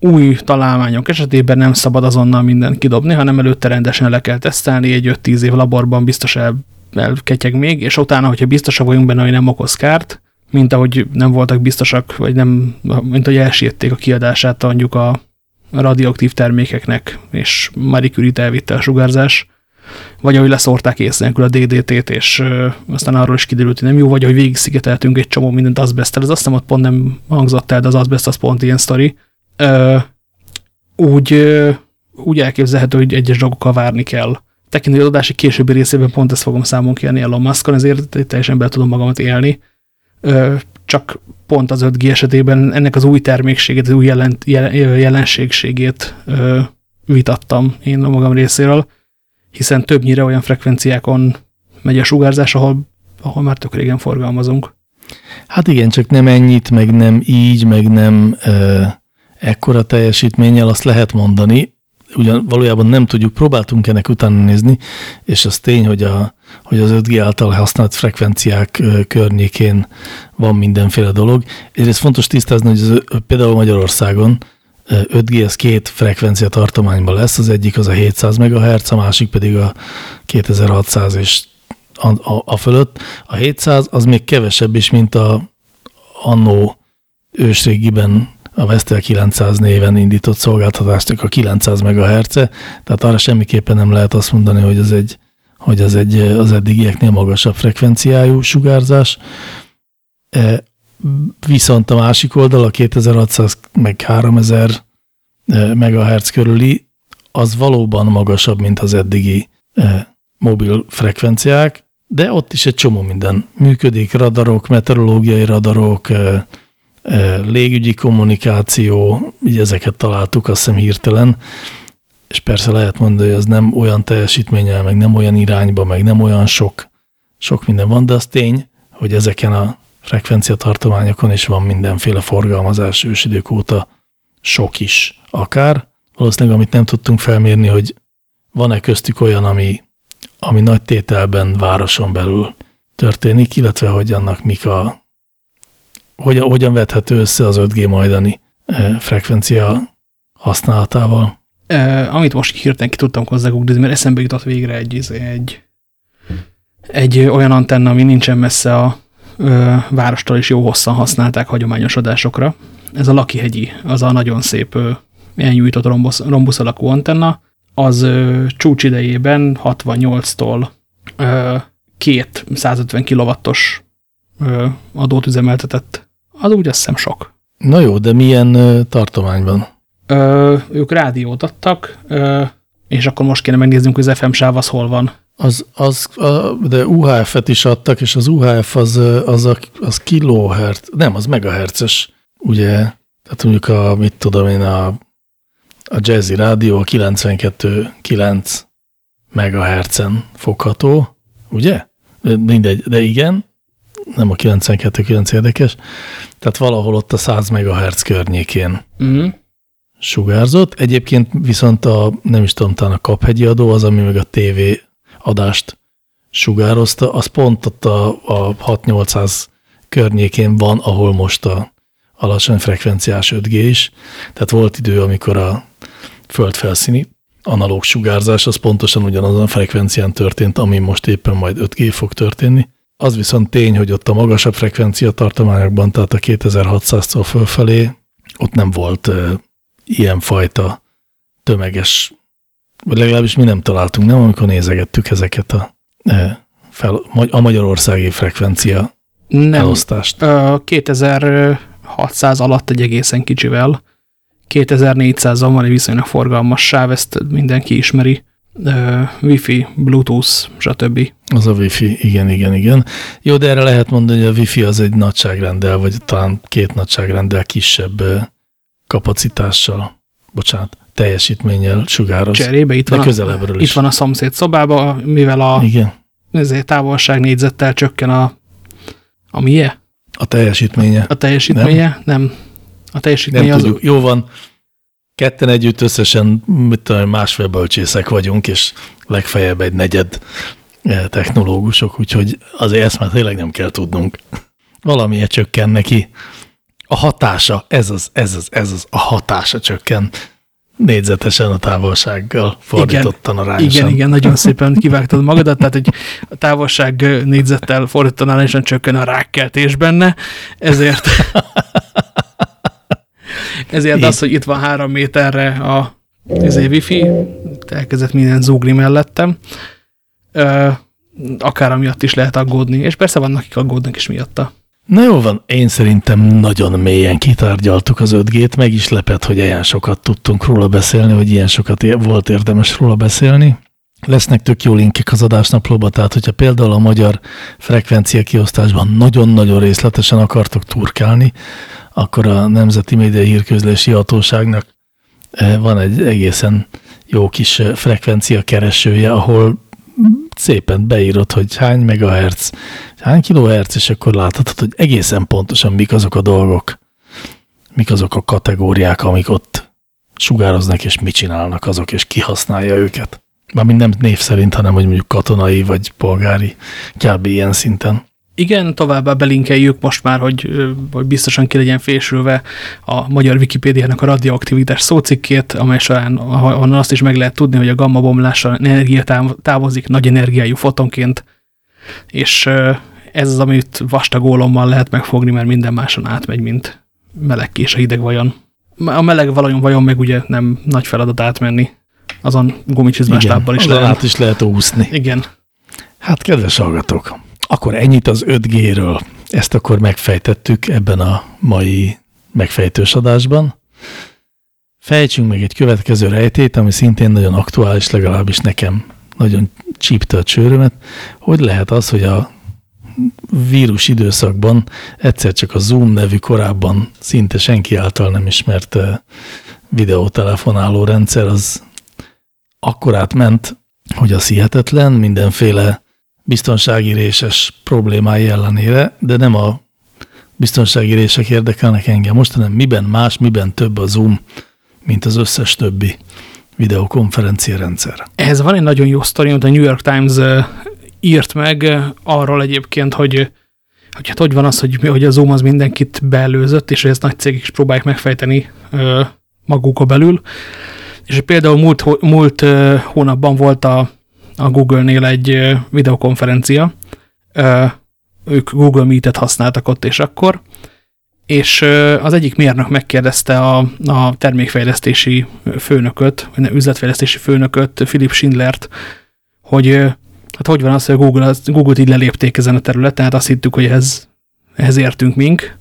Speaker 1: új találmányok esetében nem szabad azonnal mindent kidobni, hanem előtte rendesen le kell tesztelni, egy 5-10 év laborban biztos el, elketyeg még, és utána, hogyha biztosak vagyunk benne, hogy nem okoz kárt, mint ahogy nem voltak biztosak, vagy nem, mint hogy elsírték a kiadását mondjuk a radioaktív termékeknek, és Marie Curie-t elvitte a sugárzás, vagy ahogy leszórták ész nélkül a DDT-t, és ö, aztán arról is kiderült, hogy nem jó, vagy hogy végig szigeteltünk egy csomó mindent azbesztel. Ez azt hiszem, ott pont nem hangzott el, de az azbest az pont ilyen sztori. Ö, úgy, ö, úgy elképzelhető, hogy egyes dolgokkal várni kell. Tekintő adási későbbi részében pont ezt fogom számon kérni Elon Muskon, ezért teljesen be tudom magamat élni. Csak pont az 5G esetében ennek az új termékségét, az új jelen, jelenségségét vitattam én a magam részéről, hiszen többnyire olyan frekvenciákon megy a sugárzás, ahol, ahol már tök régen forgalmazunk.
Speaker 2: Hát igen, csak nem ennyit, meg nem így, meg nem ö, ekkora teljesítménnyel, azt lehet mondani, ugyan valójában nem tudjuk, próbáltunk ennek utána nézni, és az tény, hogy, a, hogy az 5G által használt frekvenciák környékén van mindenféle dolog. Egyrészt fontos tisztázni, hogy az, például Magyarországon 5G az két frekvencia tartományban lesz, az egyik az a 700 MHz, a másik pedig a 2600 és a, a, a fölött. A 700 az még kevesebb is, mint a annó ősrégiben a Vestel 900 néven indított szolgáltatásnak a 900 MHz, tehát arra semmiképpen nem lehet azt mondani, hogy az egy, hogy az, egy az eddigieknél magasabb frekvenciájú sugárzás. E, viszont a másik oldal, a 2600 meg 3000 e, MHz körüli, az valóban magasabb, mint az eddigi e, mobil frekvenciák, de ott is egy csomó minden működik, radarok, meteorológiai radarok, légügyi kommunikáció, így ezeket találtuk azt hiszem hirtelen, és persze lehet mondani, hogy az nem olyan teljesítménnyel, meg nem olyan irányba, meg nem olyan sok, sok minden van, de az tény, hogy ezeken a frekvenciatartományokon is van mindenféle forgalmazás ősidők óta sok is akár. Valószínűleg, amit nem tudtunk felmérni, hogy van-e köztük olyan, ami, ami nagy tételben városon belül történik, illetve hogy annak mik a hogyan, hogyan vethető össze az 5G majdani e, frekvencia használatával?
Speaker 1: E, amit most hirtelen ki tudtam hozzá mert eszembe jutott végre egy, egy, egy olyan antenna, ami nincsen messze a ö, várostól is jó hosszan használták hagyományos adásokra. Ez a Lakihegyi, az a nagyon szép ö, elnyújtott rombusz, rombusz alakú antenna, az ö, csúcsidejében 68-tól ö, két 150 kW-os adót üzemeltetett. Az úgy azt hiszem sok.
Speaker 2: Na jó, de milyen ö, tartományban?
Speaker 1: Ö, ők rádiót adtak, ö, és akkor most kéne megnéznünk, hogy az FM sáv az hol van.
Speaker 2: Az, az, a, de UHF-et is adtak, és az UHF az, az, a, az kilohertz, nem, az megahertzes, ugye, tehát mondjuk a, mit tudom én, a, a Jazzy Rádió a 92,9 megahertzen fogható, ugye? Mindegy, de igen, nem a 92,9 érdekes, tehát valahol ott a 100 megahertz környékén
Speaker 1: Mm.
Speaker 2: sugárzott. Egyébként viszont a, nem is tudom, talán a kaphegyi adó az, ami meg a TV adást sugározta, az pont ott a, a 6800 környékén van, ahol most a alacsony frekvenciás 5G is. Tehát volt idő, amikor a földfelszíni analóg sugárzás az pontosan ugyanazon a frekvencián történt, ami most éppen majd 5G fog történni. Az viszont tény, hogy ott a magasabb frekvencia tartományokban, tehát a 2600-tól fölfelé, ott nem volt e, ilyenfajta tömeges, vagy legalábbis mi nem találtunk, nem, amikor nézegettük ezeket a, e, fel, a magyarországi frekvencia
Speaker 1: Nem,
Speaker 2: elosztást.
Speaker 1: ö, 2600 alatt egy egészen kicsivel, 2400-on van egy viszonylag forgalmas sáv, ezt mindenki ismeri, Wi-Fi, Bluetooth, stb.
Speaker 2: Az a Wi-Fi, igen, igen, igen. Jó, de erre lehet mondani, hogy a Wi-Fi az egy nagyságrendel, vagy talán két nagyságrendel kisebb kapacitással, bocsánat, teljesítménnyel sugároz.
Speaker 1: Cserébe itt van, a,
Speaker 2: is.
Speaker 1: itt van a szomszéd szobába, mivel a
Speaker 2: Igen,
Speaker 1: ezért távolság négyzettel csökken a, a milyen?
Speaker 2: a teljesítménye.
Speaker 1: A teljesítménye? Nem. nem. A
Speaker 2: Nem
Speaker 1: teljesítménye az,
Speaker 2: tudjuk. Jó van, ketten együtt összesen mit tudom, másfél bölcsészek vagyunk, és legfeljebb egy negyed eh, technológusok, úgyhogy azért ezt már tényleg nem kell tudnunk. Valamiért csökken neki. A hatása, ez az, ez az, ez az, a hatása csökken négyzetesen a távolsággal fordítottan arányosan.
Speaker 1: Igen, igen, nagyon szépen kivágtad magadat, tehát hogy a távolság négyzettel fordítottan arányosan csökken a rákkeltés benne, ezért ezért az, hogy itt van három méterre a izé, wifi, elkezdett minden zúgni mellettem, ö, akár amiatt is lehet aggódni, és persze vannak, akik aggódnak is miatta.
Speaker 2: Na jó van, én szerintem nagyon mélyen kitárgyaltuk az 5G-t, meg is lepett, hogy ilyen sokat tudtunk róla beszélni, hogy ilyen sokat volt érdemes róla beszélni. Lesznek tök jó linkek az adásnaplóba, tehát hogyha például a magyar frekvencia kiosztásban nagyon-nagyon részletesen akartok turkálni, akkor a Nemzeti Média Hírközlési Hatóságnak eh, van egy egészen jó kis eh, frekvencia keresője, ahol szépen beírod, hogy hány megahertz, hány kilohertz, és akkor láthatod, hogy egészen pontosan mik azok a dolgok, mik azok a kategóriák, amik ott sugároznak, és mit csinálnak azok, és ki használja őket. Mármint nem név szerint, hanem hogy mondjuk katonai vagy polgári, kb. ilyen szinten.
Speaker 1: Igen, továbbá belinkeljük most már, hogy, hogy biztosan ki legyen fésülve a magyar Wikipédiának a radioaktivitás szócikkét, amely során onnan azt is meg lehet tudni, hogy a gamma bomlással energia táv- távozik nagy energiájú fotonként, és ez az, amit vastag ólommal lehet megfogni, mert minden máson átmegy, mint meleg és a hideg vajon. A meleg valajon vajon meg ugye nem nagy feladat átmenni, azon gumicsizmás lábbal is lehet.
Speaker 2: át is lehet úszni.
Speaker 1: Igen.
Speaker 2: Hát, kedves hallgatók, akkor ennyit az 5G-ről. Ezt akkor megfejtettük ebben a mai megfejtős adásban. Fejtsünk meg egy következő rejtét, ami szintén nagyon aktuális, legalábbis nekem nagyon csípte a csőrömet. Hogy lehet az, hogy a vírus időszakban egyszer csak a Zoom nevű korábban szinte senki által nem ismert videótelefonáló rendszer az akkorát ment, hogy az hihetetlen, mindenféle biztonsági réses problémái ellenére, de nem a biztonsági rések érdekelnek engem most, hanem miben más, miben több a Zoom, mint az összes többi videokonferencia rendszer.
Speaker 1: Ehhez van egy nagyon jó sztori, amit a New York Times írt meg arról egyébként, hogy, hogy hát hogy van az, hogy, hogy a Zoom az mindenkit beelőzött, és hogy ezt nagy cégek is próbálják megfejteni ö, magukon belül. És például múlt, múlt hónapban volt a, a Google-nél egy videokonferencia, ők Google Meet-et használtak ott és akkor, és az egyik mérnök megkérdezte a, a termékfejlesztési főnököt, vagy üzletfejlesztési főnököt, Philip Schindlert, hogy hát hogy van az, hogy a Google, Google-t így lelépték ezen a területen, hát azt hittük, hogy ez, ehhez értünk mink.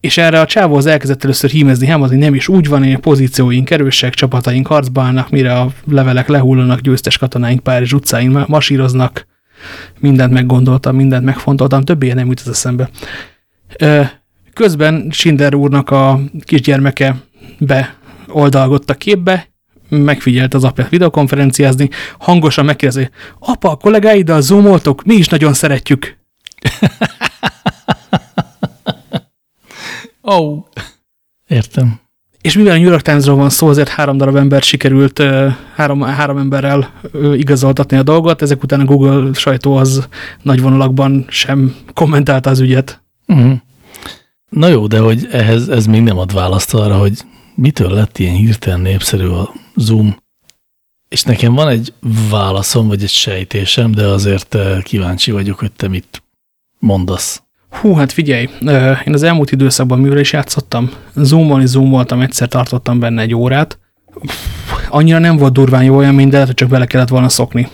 Speaker 1: És erre a csávó az elkezdett először hímezni, hámozni, nem is úgy van, hogy pozícióink erősek, csapataink harcba állnak, mire a levelek lehullanak, győztes katonáink Párizs utcáin masíroznak, mindent meggondoltam, mindent megfontoltam, többé nem jut az eszembe. Közben Schindler úrnak a kisgyermeke beoldalgott a képbe, megfigyelt az apját videokonferenciázni, hangosan megkérdezi, apa, a kollégáiddal zoomoltok, mi is nagyon szeretjük.
Speaker 2: oh. Értem.
Speaker 1: És mivel a New York van szó, azért három darab ember sikerült három, három emberrel igazoltatni a dolgot, ezek után a Google sajtó az nagy vonalakban sem kommentálta az ügyet. Uh mhm. -huh.
Speaker 2: Na jó, de hogy ehhez ez még nem ad választ arra, hogy mitől lett ilyen hirtelen népszerű a Zoom. És nekem van egy válaszom, vagy egy sejtésem, de azért kíváncsi vagyok, hogy te mit mondasz.
Speaker 1: Hú, hát figyelj, én az elmúlt időszakban mivel is játszottam. Zoomolni zoomoltam, egyszer tartottam benne egy órát. Annyira nem volt durván jó olyan minden, hogy csak bele kellett volna szokni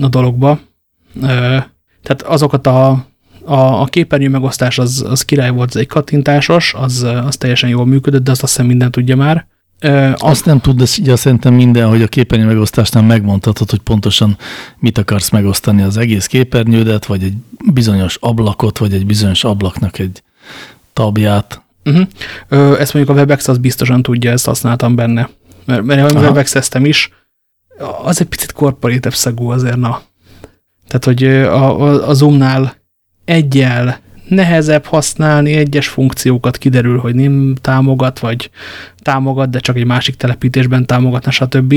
Speaker 1: a dologba. Tehát azokat a, a, a képernyő megosztás az, az király volt, az egy kattintásos, az, az teljesen jól működött, de azt azt hiszem minden tudja már.
Speaker 2: Azt nem tud, de ugye szerintem minden, hogy a képernyő megosztásnál megmondhatod, hogy pontosan mit akarsz megosztani az egész képernyődet, vagy egy bizonyos ablakot, vagy egy bizonyos ablaknak egy tabját.
Speaker 1: Uh -huh. Ö, ezt mondjuk a WebEx az biztosan tudja, ezt használtam benne. Mert, mert a WebEx is, az egy picit korporétebb szagú azért, na. Tehát, hogy a, a, a Zoomnál egyel nehezebb használni, egyes funkciókat kiderül, hogy nem támogat, vagy támogat, de csak egy másik telepítésben támogatna, stb.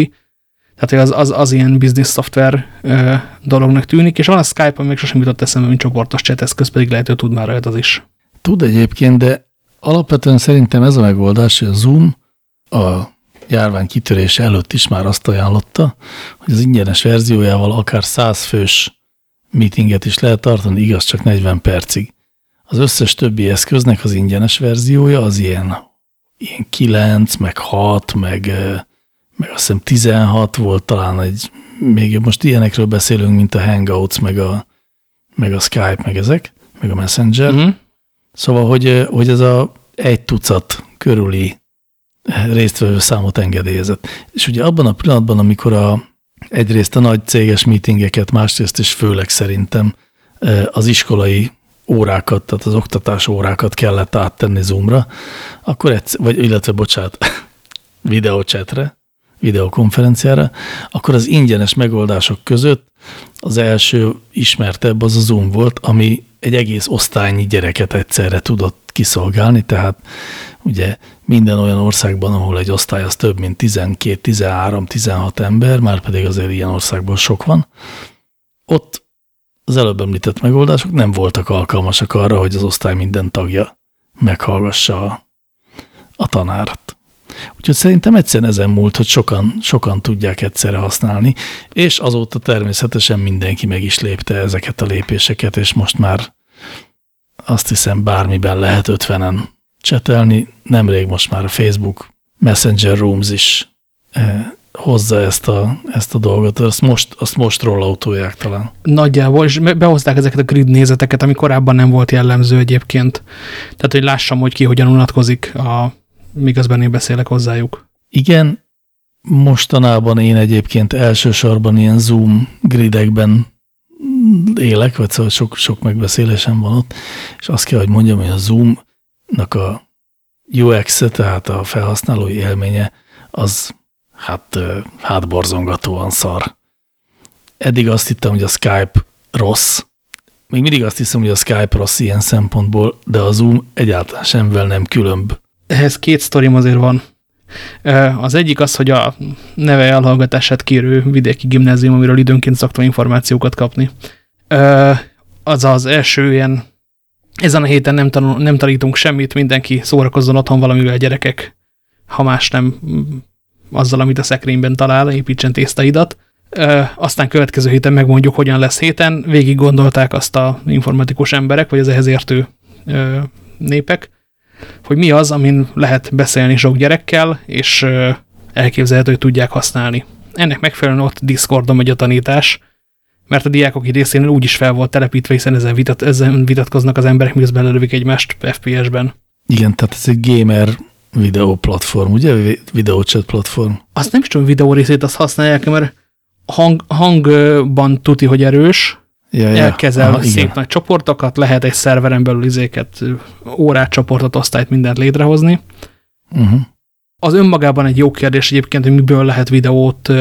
Speaker 1: Tehát az, az, az ilyen business software ö, dolognak tűnik, és van a Skype, ami még sosem jutott eszembe, mint csoportos chat eszköz, pedig lehet, hogy tud már rajta az is.
Speaker 2: Tud egyébként, de alapvetően szerintem ez a megoldás, hogy a Zoom a járvány kitörése előtt is már azt ajánlotta, hogy az ingyenes verziójával akár 100 fős meetinget is lehet tartani, igaz, csak 40 percig. Az összes többi eszköznek az ingyenes verziója az ilyen, ilyen 9, meg 6, meg, meg azt hiszem 16 volt talán egy, még most ilyenekről beszélünk, mint a Hangouts, meg a, meg a Skype, meg ezek, meg a Messenger. Uh mhm. -huh. Szóval, hogy, hogy ez a egy tucat körüli résztvevő számot engedélyezett. És ugye abban a pillanatban, amikor a, egyrészt a nagy céges meetingeket, másrészt is főleg szerintem az iskolai órákat, tehát az oktatás órákat kellett áttenni Zoomra, akkor egyszer, vagy illetve, bocsánat, videócsetre, videokonferenciára, akkor az ingyenes megoldások között az első ismertebb az a Zoom volt, ami egy egész osztálynyi gyereket egyszerre tudott kiszolgálni, tehát ugye minden olyan országban, ahol egy osztály az több mint 12, 13, 16 ember, már pedig azért ilyen országból sok van, ott az előbb említett megoldások nem voltak alkalmasak arra, hogy az osztály minden tagja meghallgassa a, a tanárat. Úgyhogy szerintem egyszerűen ezen múlt, hogy sokan, sokan tudják egyszerre használni, és azóta természetesen mindenki meg is lépte ezeket a lépéseket, és most már azt hiszem bármiben lehet ötvenen csetelni. Nemrég most már a Facebook Messenger Rooms is eh, hozza ezt a, ezt a dolgot. Azt most, azt most rolloutolják talán.
Speaker 1: Nagyjából, és behozták ezeket a grid nézeteket, ami korábban nem volt jellemző egyébként. Tehát, hogy lássam, hogy ki hogyan unatkozik, a, miközben én beszélek hozzájuk.
Speaker 2: Igen, mostanában én egyébként elsősorban ilyen Zoom gridekben élek, vagy szóval sok, sok megbeszélésem van ott, és azt kell, hogy mondjam, hogy a Zoom-nak a UX-e, tehát a felhasználói élménye, az hát hátborzongatóan szar. Eddig azt hittem, hogy a Skype rossz. Még mindig azt hiszem, hogy a Skype rossz ilyen szempontból, de a Zoom egyáltalán semmivel nem különb.
Speaker 1: Ehhez két sztorim azért van. Az egyik az, hogy a neve elhallgatását kérő vidéki gimnázium, amiről időnként szoktam információkat kapni. Az az első ilyen, ezen a héten nem, tanul, nem tanítunk semmit, mindenki szórakozzon otthon valamivel gyerekek, ha más nem azzal, amit a szekrényben talál, építsen tésztaidat. Aztán következő héten megmondjuk, hogyan lesz héten. Végig gondolták azt a informatikus emberek, vagy az ehhez értő népek, hogy mi az, amin lehet beszélni sok gyerekkel, és elképzelhető, hogy tudják használni. Ennek megfelelően ott Discordon megy a tanítás, mert a diákok részénél úgy is fel volt telepítve, hiszen ezen, vitat, ezen vitatkoznak az emberek, miközben lelövik egymást FPS-ben.
Speaker 2: Igen, tehát ez egy gamer videó platform, ugye? Videóchat platform.
Speaker 1: Azt nem is tudom, videó részét azt használják, mert hang, hangban tuti, hogy erős, ja, ja. elkezel Aha, szép igen. nagy csoportokat, lehet egy szerveren belül izéket, órát, csoportot, osztályt, mindent létrehozni. Uh. -huh. Az önmagában egy jó kérdés egyébként, hogy miből lehet videót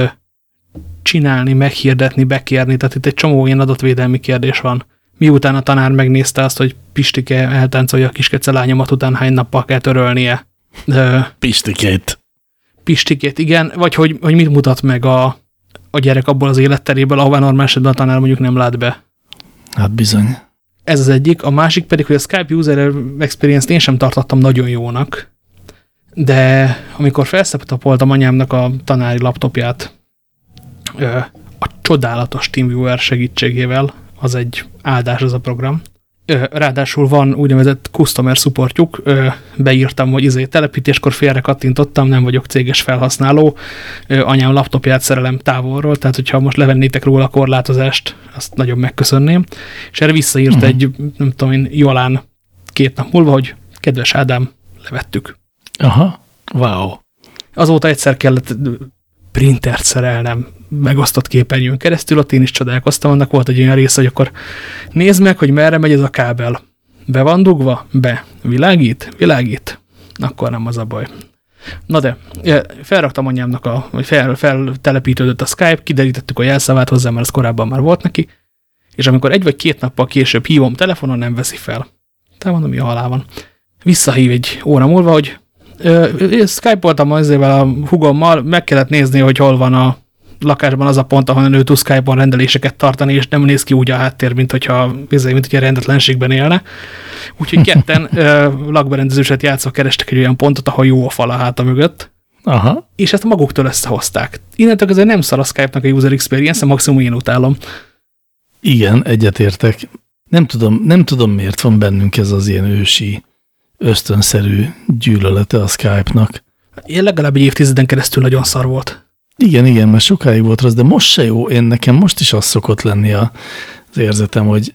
Speaker 1: csinálni, meghirdetni, bekérni, tehát itt egy csomó ilyen adatvédelmi kérdés van. Miután a tanár megnézte azt, hogy Pistike eltáncolja a kiskece lányomat, után hány nappal kell törölnie.
Speaker 2: Pistikét.
Speaker 1: Pistikét, igen, vagy hogy, hogy mit mutat meg a, a gyerek abból az életteréből, ahová normál esetben a tanár mondjuk nem lát be.
Speaker 2: Hát bizony.
Speaker 1: Ez az egyik. A másik pedig, hogy a Skype User Experience-t én sem tartottam nagyon jónak, de amikor felszeptapoltam anyámnak a tanári laptopját a csodálatos TeamViewer segítségével, az egy áldás az a program. Ráadásul van úgynevezett customer supportjuk, beírtam, hogy izé telepítéskor félre kattintottam, nem vagyok céges felhasználó, anyám laptopját szerelem távolról, tehát hogyha most levennétek róla a korlátozást, azt nagyon megköszönném. És erre visszaírt uh. -huh. egy, nem tudom én, Jolán két nap múlva, hogy kedves Ádám, levettük.
Speaker 2: Aha, wow.
Speaker 1: Azóta egyszer kellett printert szerelnem megosztott képernyőn keresztül, ott én is csodálkoztam, annak volt egy olyan része, hogy akkor nézd meg, hogy merre megy ez a kábel. Be van dugva? Be. Világít? Világít. Akkor nem az a baj. Na de, felraktam anyámnak, a, vagy fel, feltelepítődött a Skype, kiderítettük a jelszavát hozzá, mert az korábban már volt neki, és amikor egy vagy két nappal később hívom telefonon, nem veszi fel. Tehát mondom, mi a halál van. Visszahív egy óra múlva, hogy Skype-oltam ezével a hugommal, meg kellett nézni, hogy hol van a lakásban az a pont, ahol ő tud Skype-on rendeléseket tartani, és nem néz ki úgy a háttér, mint hogyha, mint hogyha rendetlenségben élne. Úgyhogy ketten lakberendezőset játszva kerestek egy olyan pontot, ahol jó a fal a háta mögött. Aha. És ezt maguktól összehozták. Innentől azért nem szar a Skype-nak a user experience, maximum én utálom.
Speaker 2: Igen, egyetértek. Nem tudom, nem tudom, miért van bennünk ez az ilyen ősi ösztönszerű gyűlölete a Skype-nak.
Speaker 1: Én legalább egy évtizeden keresztül nagyon szar volt.
Speaker 2: Igen, igen, mert sokáig volt rossz, de most se jó. Én nekem most is az szokott lenni az érzetem, hogy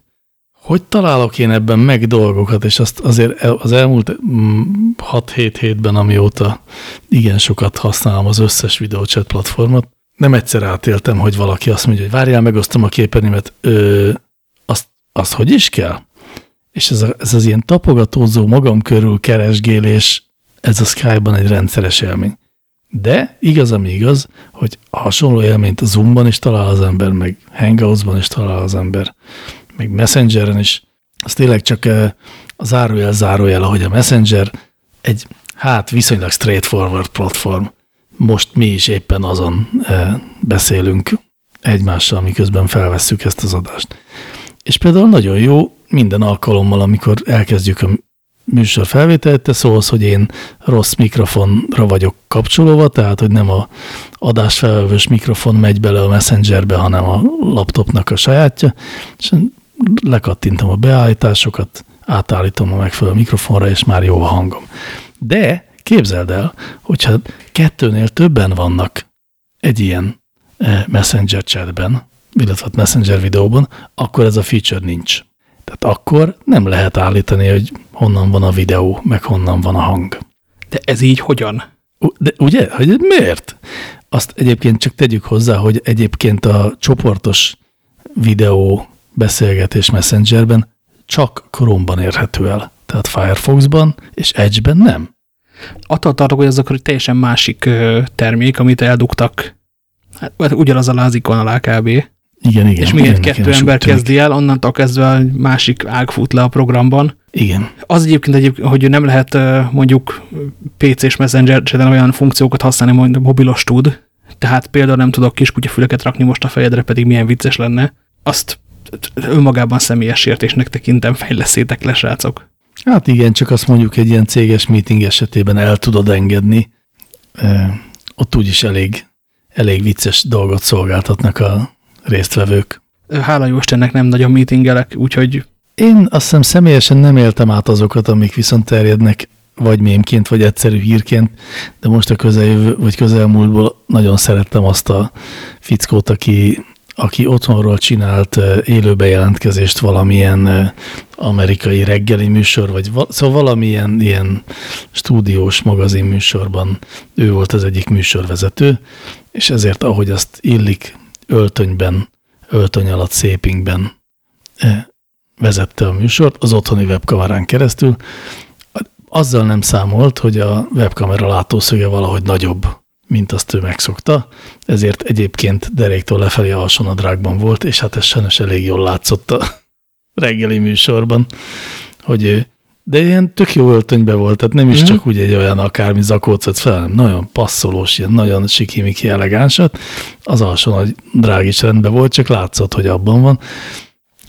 Speaker 2: hogy találok én ebben meg dolgokat, és azt azért az elmúlt 6-7 mm, hétben, amióta igen sokat használom az összes videóchat platformot, nem egyszer átéltem, hogy valaki azt mondja, hogy várjál, megosztom a képernyőmet, azt, azt hogy is kell? És ez, a, ez az ilyen tapogatózó, magam körül keresgélés, ez a Skype-ban egy rendszeres élmény. De igaz, ami igaz, hogy hasonló élményt a Zoom-ban is talál az ember, meg Hangouts-ban is talál az ember, meg Messengeren is. Az tényleg csak eh, a zárójel zárójel, ahogy a Messenger egy hát viszonylag straightforward platform. Most mi is éppen azon eh, beszélünk egymással, miközben felvesszük ezt az adást. És például nagyon jó minden alkalommal, amikor elkezdjük a műsor felvételt, te szólsz, hogy én rossz mikrofonra vagyok kapcsolóva, tehát, hogy nem a adásfelvevős mikrofon megy bele a messengerbe, hanem a laptopnak a sajátja, és lekattintom a beállításokat, átállítom a megfelelő mikrofonra, és már jó a hangom. De képzeld el, hogyha kettőnél többen vannak egy ilyen eh, messenger chatben, illetve messenger videóban, akkor ez a feature nincs. Tehát akkor nem lehet állítani, hogy honnan van a videó, meg honnan van a hang.
Speaker 1: De ez így hogyan?
Speaker 2: De ugye? Hogy miért? Azt egyébként csak tegyük hozzá, hogy egyébként a csoportos videó beszélgetés Messengerben csak Chrome-ban érhető el. Tehát Firefox-ban és Edge-ben nem.
Speaker 1: Attól tartok, hogy azok egy teljesen másik termék, amit eldugtak. Hát, ugyanaz a lázikon alá kb.
Speaker 2: Igen, igen.
Speaker 1: És miért kettő ember kezdi el, onnantól kezdve a másik ág fut le a programban.
Speaker 2: Igen.
Speaker 1: Az egyébként, egyébként hogy nem lehet mondjuk PC-s messenger olyan funkciókat használni, hogy mobilos tud. Tehát például nem tudok kiskutyafüleket rakni most a fejedre, pedig milyen vicces lenne. Azt önmagában személyes sértésnek tekintem, fejleszétek le, srácok.
Speaker 2: Hát igen, csak azt mondjuk egy ilyen céges meeting esetében el tudod engedni. Ott úgyis elég, elég vicces dolgot szolgáltatnak a résztvevők.
Speaker 1: Hála jó Istennek nem nagyon meetingelek, úgyhogy...
Speaker 2: Én azt hiszem személyesen nem éltem át azokat, amik viszont terjednek vagy mémként, vagy egyszerű hírként, de most a közeljövő, vagy közelmúltból nagyon szerettem azt a fickót, aki, aki otthonról csinált élőbejelentkezést valamilyen amerikai reggeli műsor, vagy val szóval valamilyen ilyen stúdiós magazin műsorban ő volt az egyik műsorvezető, és ezért, ahogy azt illik, öltönyben, öltöny alatt szépingben vezette a műsort az otthoni webkamerán keresztül, azzal nem számolt, hogy a webkamera látószöge valahogy nagyobb, mint azt ő megszokta, ezért egyébként deréktől lefelé alsónadrágban volt, és hát ez sajnos elég jól látszott a reggeli műsorban, hogy ő, de ilyen tök jó öltönybe volt, tehát nem is mm. csak úgy egy olyan akármi zakócot fel, hanem nagyon passzolós, ilyen nagyon sikimiki elegánsat, az alsó nagy drág is rendben volt, csak látszott, hogy abban van,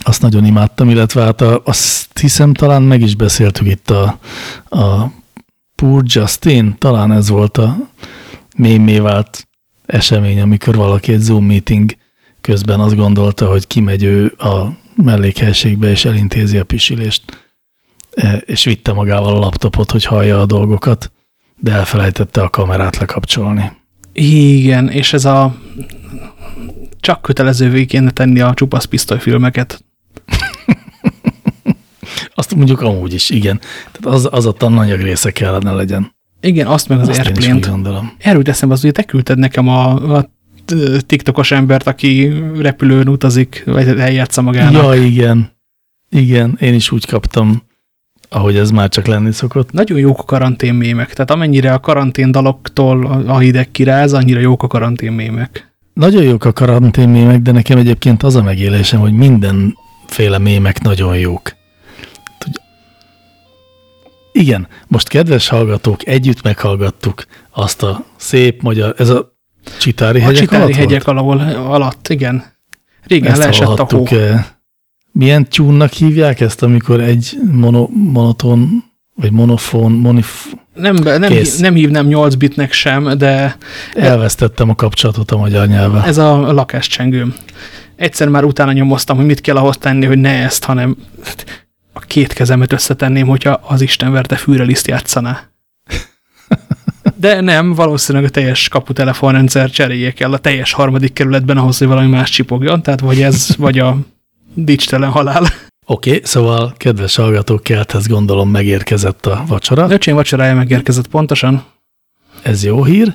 Speaker 2: azt nagyon imádtam, illetve hát a, azt hiszem talán meg is beszéltük itt a, a Poor Justin, talán ez volt a mémé vált esemény, amikor valaki egy Zoom meeting közben azt gondolta, hogy kimegy ő a mellékhelységbe és elintézi a pisilést, és vitte magával a laptopot, hogy hallja a dolgokat, de elfelejtette a kamerát lekapcsolni.
Speaker 1: Igen, és ez a csak kötelezővé kéne tenni a csupasz pisztolyfilmeket.
Speaker 2: Azt mondjuk amúgy is, igen. Tehát az, az a tananyag része kellene legyen.
Speaker 1: Igen, azt meg az azt Airplane-t. Erről teszem az, hogy te küldted nekem a, a TikTokos embert, aki repülőn utazik, vagy eljátsza magának.
Speaker 2: Ja, igen. Igen, én is úgy kaptam, ahogy ez már csak lenni szokott.
Speaker 1: Nagyon jók a karantén mémek. Tehát amennyire a karantén daloktól a hideg kiráz, annyira jók a karantén mémek.
Speaker 2: Nagyon jók a karantén mémek, de nekem egyébként az a megélésem, hogy mindenféle mémek nagyon jók. Igen, most kedves hallgatók, együtt meghallgattuk azt a szép magyar, ez a Csitári hegyek
Speaker 1: A Csitári alatt hegyek alól, alatt, igen. Régen ezt leesett a hó.
Speaker 2: Milyen tyúnnak hívják ezt, amikor egy mono, monoton, vagy monofón, monif...
Speaker 1: Nem, nem, nem hívnám 8 bitnek sem, de...
Speaker 2: Elvesztettem a kapcsolatot a magyar nyelvvel.
Speaker 1: Ez a lakáscsengőm. Egyszer már utána nyomoztam, hogy mit kell ahhoz tenni, hogy ne ezt, hanem a két kezemet összetenném, hogyha az Isten verte fűreliszt játszaná. De nem, valószínűleg a teljes kaputelefonrendszer cseréljék el a teljes harmadik kerületben ahhoz, hogy valami más csipogjon, tehát vagy ez, vagy a dicstelen halál.
Speaker 2: Oké, okay, szóval kedves hallgatók, kelthez gondolom megérkezett a vacsora.
Speaker 1: Öcsém vacsorája megérkezett pontosan.
Speaker 2: Ez jó hír.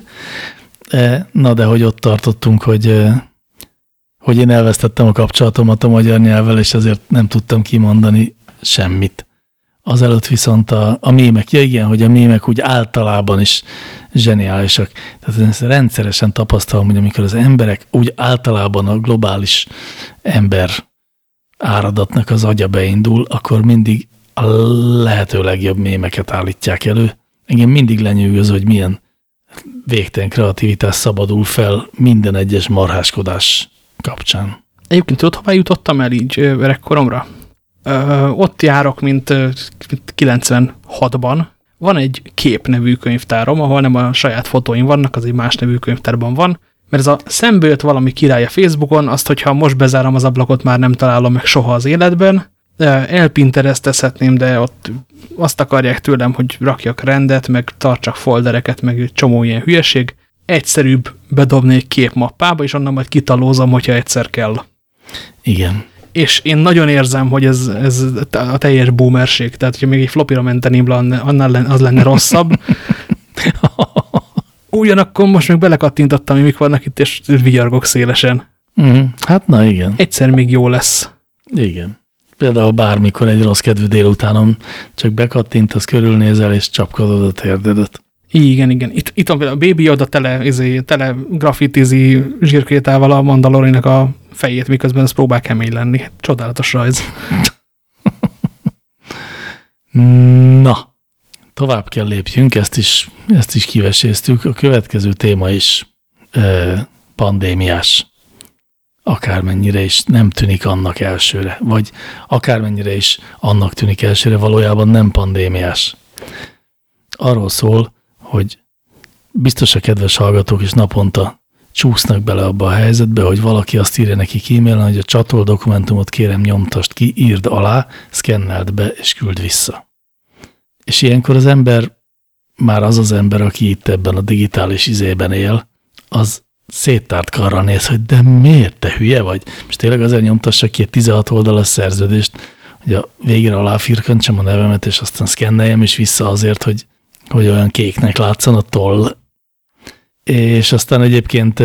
Speaker 2: E, na de hogy ott tartottunk, hogy, e, hogy én elvesztettem a kapcsolatomat a magyar nyelvvel, és ezért nem tudtam kimondani semmit. Azelőtt viszont a, a mémek, ja igen, hogy a mémek úgy általában is zseniálisak. Tehát ezt rendszeresen tapasztalom, hogy amikor az emberek úgy általában a globális ember áradatnak az agya beindul, akkor mindig a lehető legjobb mémeket állítják elő. Engem mindig lenyűgöz, hogy milyen végtelen kreativitás szabadul fel minden egyes marháskodás kapcsán.
Speaker 1: Egyébként tudod, hová jutottam el így öregkoromra? ott járok, mint, mint 96-ban. Van egy kép nevű könyvtárom, ahol nem a saját fotóim vannak, az egy más nevű könyvtárban van, mert ez a szembe jött valami király a Facebookon, azt, hogyha most bezárom az ablakot, már nem találom meg soha az életben. Elpinteresztezhetném, de ott azt akarják tőlem, hogy rakjak rendet, meg tartsak foldereket, meg csomó ilyen hülyeség. Egyszerűbb bedobni egy képmappába, és onnan majd kitalózom, hogyha egyszer kell.
Speaker 2: Igen
Speaker 1: és én nagyon érzem, hogy ez, ez a teljes boomerség, tehát hogyha még egy flopira menteném, annál az lenne rosszabb. Ugyanakkor most meg belekattintottam, hogy mik vannak itt, és vigyargok szélesen.
Speaker 2: Mm, hát na igen.
Speaker 1: Egyszer még jó lesz.
Speaker 2: Igen. Például bármikor egy rossz kedvű délutánon csak bekattintasz, körülnézel, és csapkodod a térdedet.
Speaker 1: Igen, igen. Itt, itt van például a Baby Yoda tele, izé, tele graffitizi zsírkrétával a Mandalorinak a fejét, miközben ez próbál kemény lenni. Csodálatos rajz.
Speaker 2: Na, tovább kell lépjünk, ezt is, ezt is kiveséztük. A következő téma is e, pandémiás. Akármennyire is nem tűnik annak elsőre, vagy akármennyire is annak tűnik elsőre, valójában nem pandémiás. Arról szól, hogy biztos a kedves hallgatók is naponta csúsznak bele abba a helyzetbe, hogy valaki azt írja neki e-mailen, hogy a csatol dokumentumot kérem nyomtast ki, írd alá, szkenneld be és küld vissza. És ilyenkor az ember már az az ember, aki itt ebben a digitális izében él, az széttárt karral néz, hogy de miért, te hülye vagy? És tényleg azért nyomtassa ki egy 16 oldalas szerződést, hogy a végére aláfirkantsam a nevemet, és aztán szkenneljem is vissza azért, hogy, hogy olyan kéknek látszan a toll. És aztán egyébként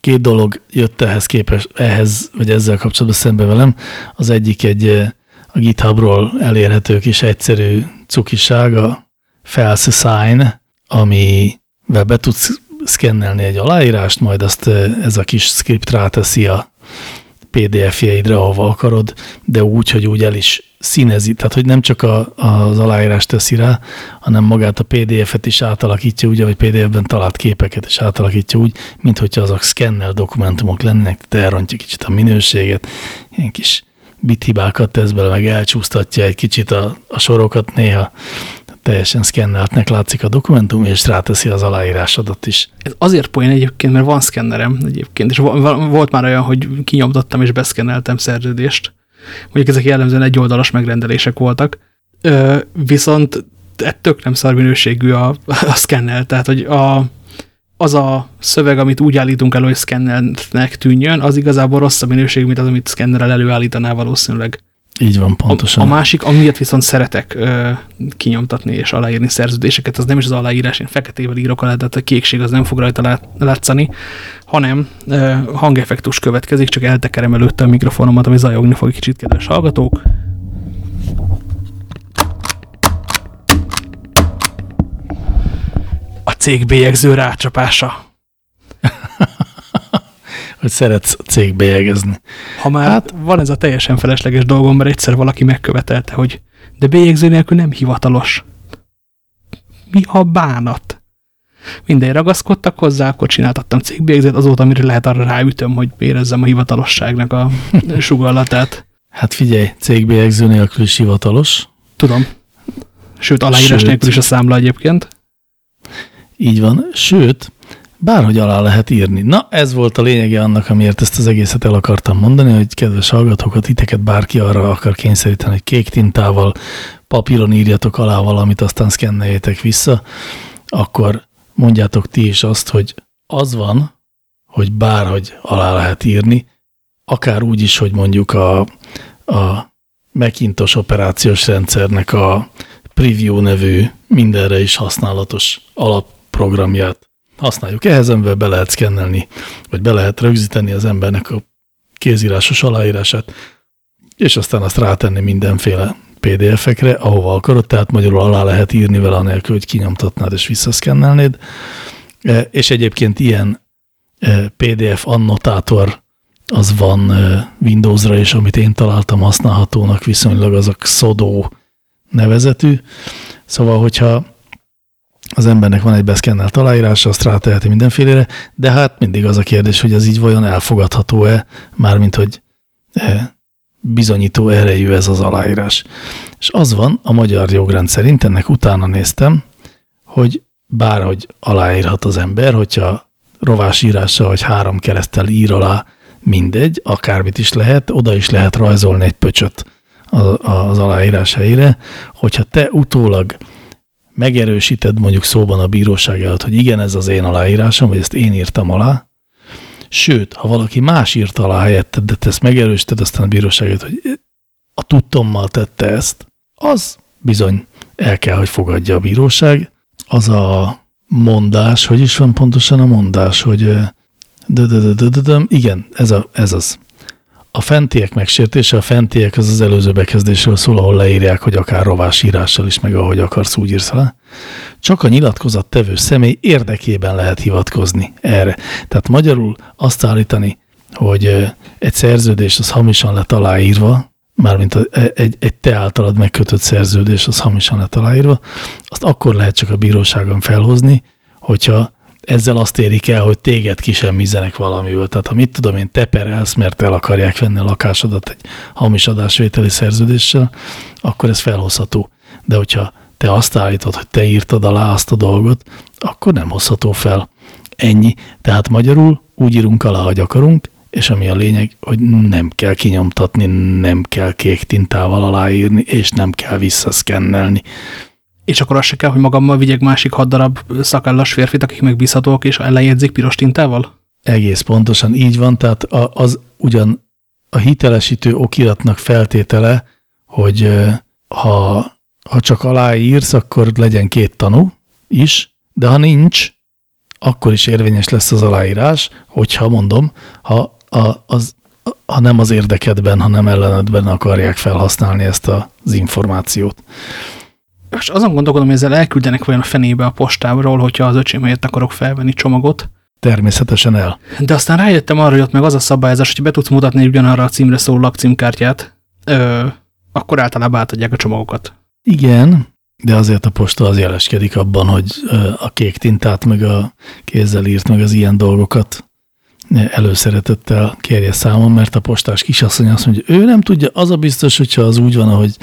Speaker 2: két dolog jött ehhez képes, ehhez, vagy ezzel kapcsolatban szembe velem. Az egyik egy a GitHubról elérhető kis egyszerű cukiság, a False Sign, ami be tudsz szkennelni egy aláírást, majd azt ez a kis script ráteszi a PDF-jeidre, ahova akarod, de úgy, hogy úgy el is színezi, tehát hogy nem csak a, az aláírást teszi rá, hanem magát a PDF-et is átalakítja úgy, vagy PDF-ben talált képeket is átalakítja úgy, mint hogyha azok szkennel dokumentumok lennének, tehát elrontja kicsit a minőséget, ilyen kis bithibákat tesz bele, meg elcsúsztatja egy kicsit a, a sorokat néha, teljesen szkenneltnek látszik a dokumentum, és ráteszi az aláírásodat is.
Speaker 1: Ez azért poén egyébként, mert van szkennerem egyébként, és volt már olyan, hogy kinyomtattam és beszkenneltem szerződést. Mondjuk ezek jellemzően egy oldalas megrendelések voltak, Ö, viszont tök nem szar minőségű a, a szkennel, tehát hogy a, az a szöveg, amit úgy állítunk elő, hogy szkennelnek tűnjön, az igazából rosszabb minőségű, mint az, amit szkennerrel előállítaná valószínűleg.
Speaker 2: Így van, pontosan.
Speaker 1: A, a másik, amiért viszont szeretek ö, kinyomtatni és aláírni szerződéseket, az nem is az aláírás, én feketével írok alá, tehát a kékség az nem fog rajta lát, látszani, hanem ö, hangeffektus következik, csak eltekerem előtte a mikrofonomat, ami zajogni fog egy kicsit, kedves hallgatók. A cég bélyegző rácsapása
Speaker 2: hogy szeretsz cégbélyegezni.
Speaker 1: Ha már hát, van ez a teljesen felesleges dolgom, mert egyszer valaki megkövetelte, hogy de bélyegző nélkül nem hivatalos. Mi a bánat? Minden ragaszkodtak hozzá, akkor csináltattam cégbélyegzőt, azóta, amire lehet arra ráütöm, hogy érezzem a hivatalosságnak a sugallatát.
Speaker 2: Hát figyelj, cégbélyegző nélkül is hivatalos.
Speaker 1: Tudom. Sőt, aláírás Sőt, nélkül is a számla egyébként.
Speaker 2: Így van. Sőt, bárhogy alá lehet írni. Na, ez volt a lényege annak, amiért ezt az egészet el akartam mondani, hogy kedves hallgatókat, titeket bárki arra akar kényszeríteni, hogy kék tintával, papíron írjatok alá valamit, aztán szkenneljétek vissza, akkor mondjátok ti is azt, hogy az van, hogy bárhogy alá lehet írni, akár úgy is, hogy mondjuk a, a Macintosh operációs rendszernek a Preview nevű mindenre is használatos alapprogramját használjuk. Ehhez ember be lehet szkennelni, vagy be lehet rögzíteni az embernek a kézírásos aláírását, és aztán azt rátenni mindenféle PDF-ekre, ahova akarod, tehát magyarul alá lehet írni vele, anélkül, hogy kinyomtatnád és visszaszkennelnéd. E, és egyébként ilyen e, PDF annotátor az van e, Windowsra is, amit én találtam használhatónak, viszonylag azok Sodó nevezetű. Szóval, hogyha az embernek van egy beszkennelt aláírása, azt ráteheti mindenfélére, de hát mindig az a kérdés, hogy az így vajon elfogadható-e, mármint hogy e, bizonyító erejű ez az aláírás. És az van a magyar jogrend szerint, ennek utána néztem, hogy bárhogy aláírhat az ember, hogyha rovásírása vagy három keresztel ír alá mindegy, akármit is lehet, oda is lehet rajzolni egy pöcsöt az aláírás helyére, hogyha te utólag megerősíted mondjuk szóban a bíróság előtt, hogy igen, ez az én aláírásom, vagy ezt én írtam alá, sőt, ha valaki más írta alá helyetted, de te ezt megerősíted, aztán a bíróság előtt, hogy a tudtommal tette ezt, az bizony el kell, hogy fogadja a bíróság. Az a mondás, hogy is van pontosan a mondás, hogy de, de, de, de, de, de, igen, ez, a, ez az. A fentiek megsértése, a fentiek az az előző bekezdésről szól, ahol leírják, hogy akár rovásírással is, meg ahogy akarsz, úgy írsz le. Csak a nyilatkozat tevő személy érdekében lehet hivatkozni erre. Tehát magyarul azt állítani, hogy egy szerződés az hamisan lett aláírva, mármint e, egy, egy te általad megkötött szerződés az hamisan lett aláírva, azt akkor lehet csak a bíróságon felhozni, hogyha ezzel azt érik el, hogy téged kisemmízenek valamiből. Tehát ha mit tudom én, te perelsz, mert el akarják venni a lakásodat egy hamis adásvételi szerződéssel, akkor ez felhozható. De hogyha te azt állítod, hogy te írtad alá azt a dolgot, akkor nem hozható fel. Ennyi. Tehát magyarul úgy írunk alá, hogy akarunk, és ami a lényeg, hogy nem kell kinyomtatni, nem kell kék tintával aláírni, és nem kell visszaszkennelni.
Speaker 1: És akkor az se kell, hogy magammal vigyek másik hat darab szakállas férfit, akik megbízhatók, és lejegyzik piros tintával?
Speaker 2: Egész pontosan így van, tehát az ugyan a hitelesítő okiratnak feltétele, hogy ha, ha csak aláírsz, akkor legyen két tanú is, de ha nincs, akkor is érvényes lesz az aláírás, hogyha mondom, ha, a, az, ha nem az érdekedben, hanem ellenedben akarják felhasználni ezt az információt.
Speaker 1: És azon gondolkodom, hogy ezzel elküldenek vajon a fenébe a postáról, hogyha az öcsém helyett akarok felvenni csomagot.
Speaker 2: Természetesen el.
Speaker 1: De aztán rájöttem arra, hogy ott meg az a szabályozás, hogy be tudsz mutatni ugyanarra a címre szóló lakcímkártyát, ö, akkor általában átadják a csomagokat.
Speaker 2: Igen, de azért a posta az jeleskedik abban, hogy a kék tintát, meg a kézzel írt, meg az ilyen dolgokat előszeretettel kérje számon, mert a postás kisasszony azt mondja, ő nem tudja, az a biztos, hogyha az úgy van, ahogy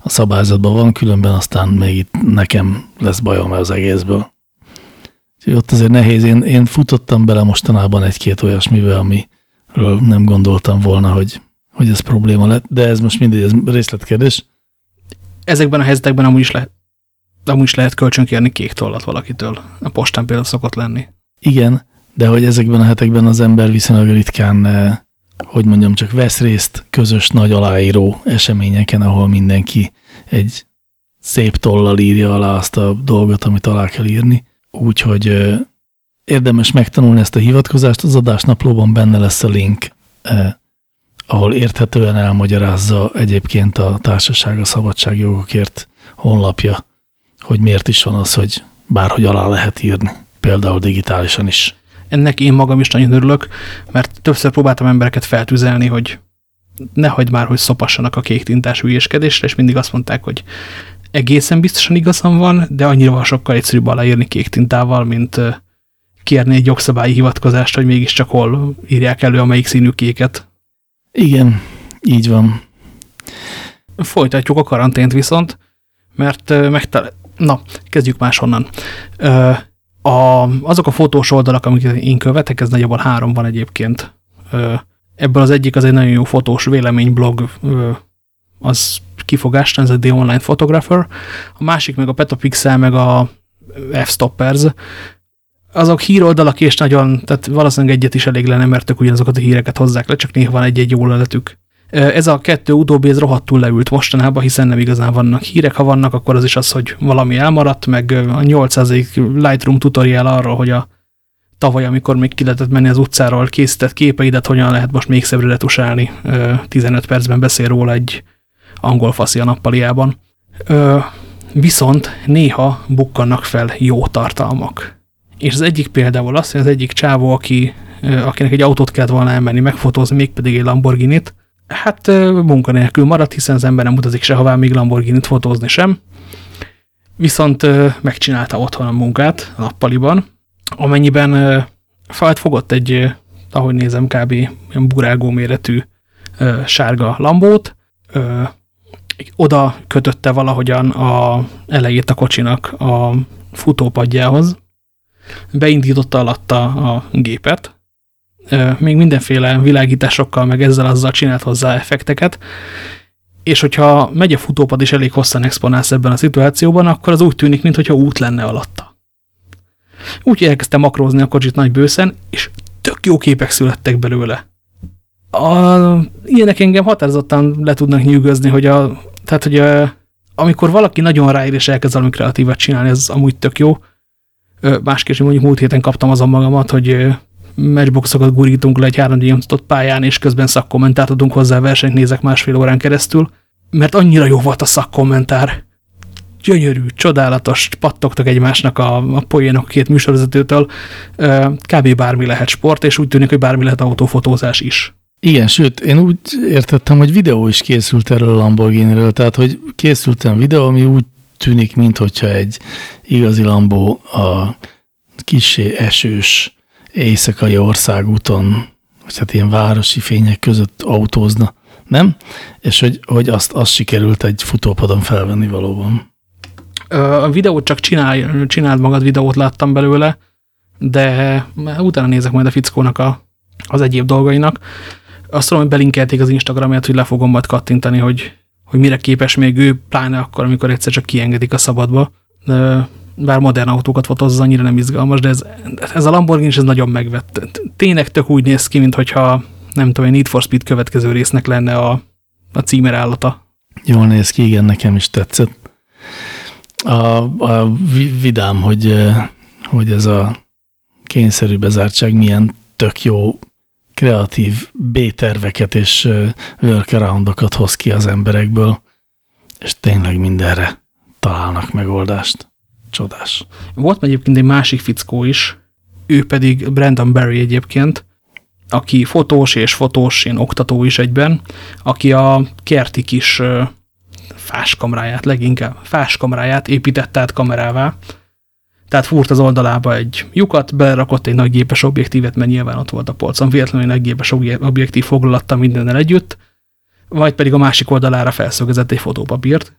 Speaker 2: a szabályzatban van, különben aztán még itt nekem lesz bajom az egészből. Úgyhogy ott azért nehéz. Én, én futottam bele mostanában egy-két olyasmivel, amiről nem gondoltam volna, hogy, hogy ez probléma lett, de ez most mindegy, ez részletkérdés.
Speaker 1: Ezekben a helyzetekben amúgy is lehet, amúgy is lehet kölcsönkérni kék tollat valakitől. A postán például szokott lenni.
Speaker 2: Igen, de hogy ezekben a hetekben az ember viszonylag ritkán, eh, hogy mondjam, csak vesz részt közös nagy aláíró eseményeken, ahol mindenki egy szép tollal írja alá azt a dolgot, amit alá kell írni. Úgyhogy eh, érdemes megtanulni ezt a hivatkozást, az adásnaplóban benne lesz a link, eh, ahol érthetően elmagyarázza egyébként a Társaság a Szabadságjogokért honlapja, hogy miért is van az, hogy bárhogy alá lehet írni, például digitálisan is.
Speaker 1: Ennek én magam is nagyon örülök, mert többször próbáltam embereket feltüzelni, hogy ne hagyd már, hogy szopassanak a kék tintás hülyéskedésre, és mindig azt mondták, hogy egészen biztosan igazam van, de annyira sokkal egyszerűbb aláírni kék tintával, mint kérni egy jogszabályi hivatkozást, hogy mégiscsak hol írják elő a melyik színű kéket.
Speaker 2: Igen, így van.
Speaker 1: Folytatjuk a karantént viszont, mert megtalál... Na, kezdjük máshonnan a, azok a fotós oldalak, amiket én követek, ez nagyjából három van egyébként. Ebből az egyik az egy nagyon jó fotós véleményblog, az kifogástan, ez a The Online Photographer. A másik meg a Petapixel, meg a F-Stoppers. Azok híroldalak és nagyon, tehát valószínűleg egyet is elég lenne, mert tök ugyanazokat a híreket hozzák le, csak néha van egy-egy jó leletük. Ez a kettő utóbbi, ez rohadtul leült mostanában, hiszen nem igazán vannak hírek, ha vannak, akkor az is az, hogy valami elmaradt, meg a 800 Lightroom tutorial arról, hogy a tavaly, amikor még ki lehetett menni az utcáról, készített képeidet, hogyan lehet most még szebbre retusálni. 15 percben beszél róla egy angol faszi a nappaliában. Viszont néha bukkannak fel jó tartalmak. És az egyik például az, hogy az egyik csávó, aki, akinek egy autót kellett volna elmenni megfotózni, mégpedig egy Lamborghini-t, Hát munkanélkül maradt, hiszen az ember nem utazik sehová, még Lamborghini-t fotózni sem. Viszont megcsinálta otthon a munkát a nappaliban, amennyiben falt fogott egy, ahogy nézem, kb. ilyen burágó méretű sárga lambót, oda kötötte valahogyan a elejét a kocsinak a futópadjához, beindította alatta a gépet, még mindenféle világításokkal, meg ezzel azzal csinált hozzá effekteket, és hogyha megy a futópad is elég hosszan exponálsz ebben a szituációban, akkor az úgy tűnik, mintha út lenne alatta. Úgy elkezdtem makrózni a kocsit nagy bőszen, és tök jó képek születtek belőle. A, ilyenek engem határozottan le tudnak nyűgözni, hogy, a, tehát, hogy a, amikor valaki nagyon ráír és elkezd valami kreatívat csinálni, ez amúgy tök jó. Másképp mondjuk múlt héten kaptam azon magamat, hogy matchboxokat gurítunk le egy 3 d pályán, és közben szakkommentárt adunk hozzá, versenyt nézek másfél órán keresztül, mert annyira jó volt a szakkommentár. Gyönyörű, csodálatos, pattogtak egymásnak a, a poénok két műsorvezetőtől. Kb. bármi lehet sport, és úgy tűnik, hogy bármi lehet autófotózás is.
Speaker 2: Igen, sőt, én úgy értettem, hogy videó is készült erről a Lamborghini-ről, tehát, hogy készültem videó, ami úgy tűnik, mintha egy igazi Lambó a kisé esős éjszakai országúton, vagy hát ilyen városi fények között autózna, nem? És hogy, hogy azt, azt sikerült egy futópadon felvenni valóban.
Speaker 1: A videót csak csinál, csináld magad videót láttam belőle, de utána nézek majd a fickónak a, az egyéb dolgainak. Azt tudom, hogy belinkelték az Instagramját, hogy le fogom majd kattintani, hogy, hogy mire képes még ő, pláne akkor, amikor egyszer csak kiengedik a szabadba. Bár modern autókat fotózza, annyira nem izgalmas, de ez, ez a Lamborghini ez nagyon megvett. Tényleg tök úgy néz ki, mintha nem tudom, egy Need for Speed következő résznek lenne a, a címer állata.
Speaker 2: Jól néz ki, igen, nekem is tetszett. A, a vidám, hogy, hogy ez a kényszerű bezártság milyen tök jó kreatív B-terveket és workaroundokat hoz ki az emberekből, és tényleg mindenre találnak megoldást. Csodás.
Speaker 1: Volt egyébként egy másik fickó is, ő pedig Brandon Barry egyébként, aki fotós és fotós, én oktató is egyben, aki a kerti kis fáskamráját, leginkább fáskamráját építette át kamerává, tehát fúrt az oldalába egy lyukat, belerakott egy nagy gépes objektívet, mert nyilván ott volt a polcon, véletlenül egy nagy gépes objektív foglalatta mindennel együtt, vagy pedig a másik oldalára felszögezett egy fotópapírt.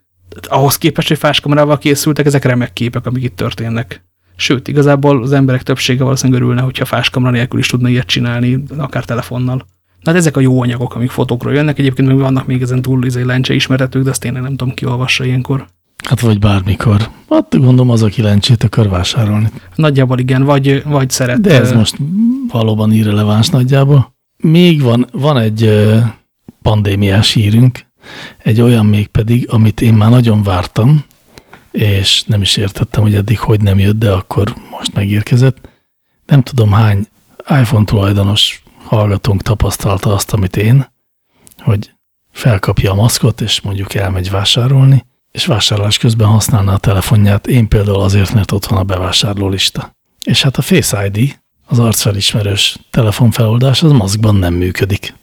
Speaker 1: Ahhoz képest, hogy fáskamerával készültek, ezek remek képek, amik itt történnek. Sőt, igazából az emberek többsége valószínűleg örülne, hogyha fáskamera nélkül is tudna ilyet csinálni, akár telefonnal. Na, hát ezek a jó anyagok, amik fotókról jönnek. Egyébként még vannak még ezen túl izé, lencse ismertetők, de azt tényleg nem tudom, ki olvassa ilyenkor.
Speaker 2: Hát vagy bármikor. Hát gondolom az, aki lencsét akar vásárolni.
Speaker 1: Nagyjából igen, vagy, vagy szeret.
Speaker 2: De ez most valóban irreleváns nagyjából. Még van, van egy pandémiás hírünk, egy olyan még pedig, amit én már nagyon vártam, és nem is értettem, hogy eddig hogy nem jött, de akkor most megérkezett. Nem tudom hány iPhone tulajdonos hallgatónk tapasztalta azt, amit én, hogy felkapja a maszkot, és mondjuk elmegy vásárolni, és vásárlás közben használna a telefonját, én például azért, mert ott van a bevásárló lista. És hát a Face ID, az arcfelismerős telefonfeloldás, az maszkban nem működik.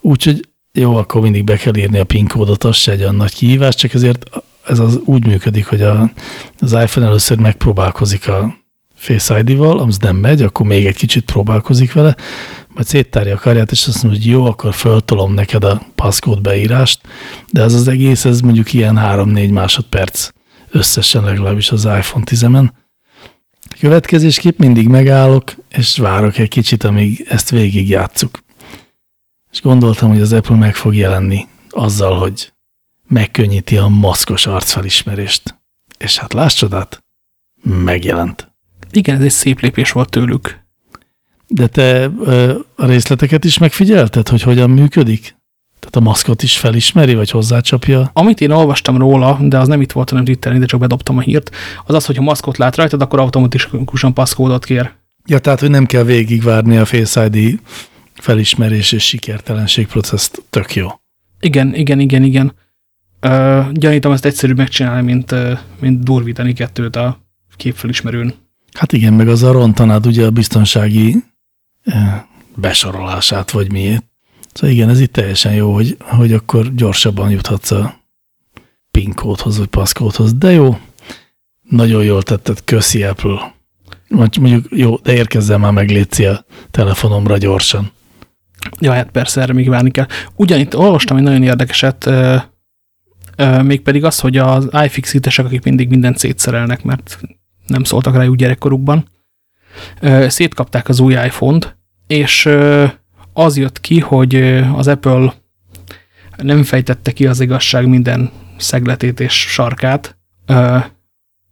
Speaker 2: Úgyhogy jó, akkor mindig be kell írni a PIN kódot, az se egy olyan nagy kihívás, csak ezért ez az úgy működik, hogy a, az iPhone először megpróbálkozik a Face ID-val, az nem megy, akkor még egy kicsit próbálkozik vele, majd széttárja a karját, és azt mondja, hogy jó, akkor föltolom neked a passcode beírást, de ez az egész, ez mondjuk ilyen 3-4 másodperc összesen legalábbis az iPhone 10-en. Következésképp mindig megállok, és várok egy kicsit, amíg ezt végig játsszuk. És gondoltam, hogy az Apple meg fog jelenni azzal, hogy megkönnyíti a maszkos arcfelismerést. És hát láss csodát, megjelent.
Speaker 1: Igen, ez egy szép lépés volt tőlük.
Speaker 2: De te a részleteket is megfigyelted, hogy hogyan működik? Tehát a maszkot is felismeri, vagy hozzácsapja?
Speaker 1: Amit én olvastam róla, de az nem itt volt, hanem Twitteren, de csak bedobtam a hírt, az az, hogy ha maszkot lát rajtad, akkor automatikusan passzkódot kér.
Speaker 2: Ja, tehát, hogy nem kell végigvárni a Face ID felismerés és sikertelenség processzt, tök jó.
Speaker 1: Igen, igen, igen, igen. Uh, gyanítom, ezt egyszerűbb megcsinálni, mint, uh, mint durvítani kettőt a képfelismerőn.
Speaker 2: Hát igen, meg az a rontanád ugye a biztonsági besorolását, vagy miért. Szóval igen, ez itt teljesen jó, hogy, hogy akkor gyorsabban juthatsz a PIN kódhoz, vagy passzkódhoz. De jó, nagyon jól tetted, köszi Apple. Mondjuk jó, de érkezzen már meg létszi a telefonomra gyorsan.
Speaker 1: Ja, hát persze, erre még várni kell. Ugyanitt olvastam egy nagyon érdekeset, mégpedig az, hogy az iFixit-esek, akik mindig mindent szétszerelnek, mert nem szóltak rájuk gyerekkorukban, szétkapták az új iPhone-t, és az jött ki, hogy az Apple nem fejtette ki az igazság minden szegletét és sarkát,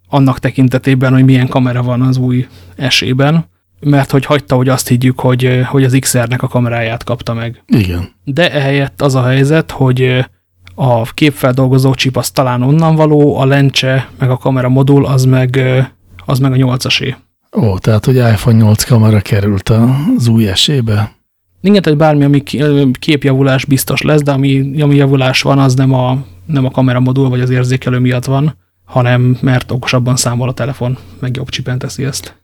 Speaker 1: annak tekintetében, hogy milyen kamera van az új esében, mert hogy hagyta, hogy azt higgyük, hogy, hogy az XR-nek a kameráját kapta meg.
Speaker 2: Igen.
Speaker 1: De ehelyett az a helyzet, hogy a képfeldolgozó csip az talán onnan való, a lencse, meg a kamera modul, az meg, az meg a 8-asé.
Speaker 2: Ó, tehát, hogy iPhone 8 kamera került az új esébe?
Speaker 1: Igen, tehát bármi, ami képjavulás biztos lesz, de ami, ami javulás van, az nem a, nem a kameramodul vagy az érzékelő miatt van, hanem mert okosabban számol a telefon, meg jobb csipen teszi ezt.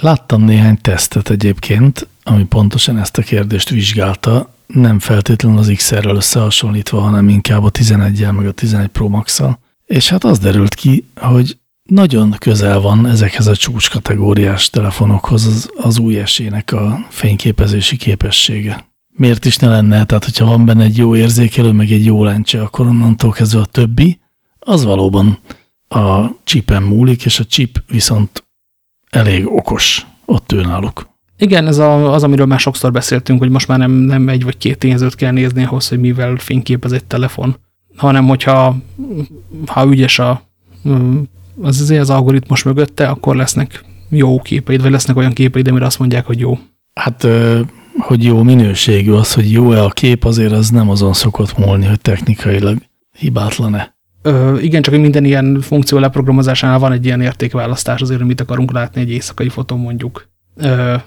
Speaker 2: Láttam néhány tesztet egyébként, ami pontosan ezt a kérdést vizsgálta, nem feltétlenül az XR-rel összehasonlítva, hanem inkább a 11-jel, meg a 11 Pro Max-szal. És hát az derült ki, hogy nagyon közel van ezekhez a csúcskategóriás telefonokhoz az, az új esének a fényképezési képessége. Miért is ne lenne? Tehát, hogyha van benne egy jó érzékelő, meg egy jó lencse, akkor onnantól kezdve a többi, az valóban a chipen múlik, és a chip viszont elég okos ott ő náluk.
Speaker 1: Igen, ez a, az, amiről már sokszor beszéltünk, hogy most már nem, nem egy vagy két tényezőt kell nézni ahhoz, hogy mivel fényképez egy telefon, hanem hogyha ha ügyes a az azért az algoritmus mögötte, akkor lesznek jó képeid, vagy lesznek olyan képeid, amire azt mondják, hogy jó.
Speaker 2: Hát, hogy jó minőségű, az, hogy jó-e a kép, azért az nem azon szokott múlni, hogy technikailag hibátlan-e.
Speaker 1: Igen, csak minden ilyen funkció leprogramozásánál van egy ilyen értékválasztás, azért, hogy mit akarunk látni egy éjszakai fotón mondjuk.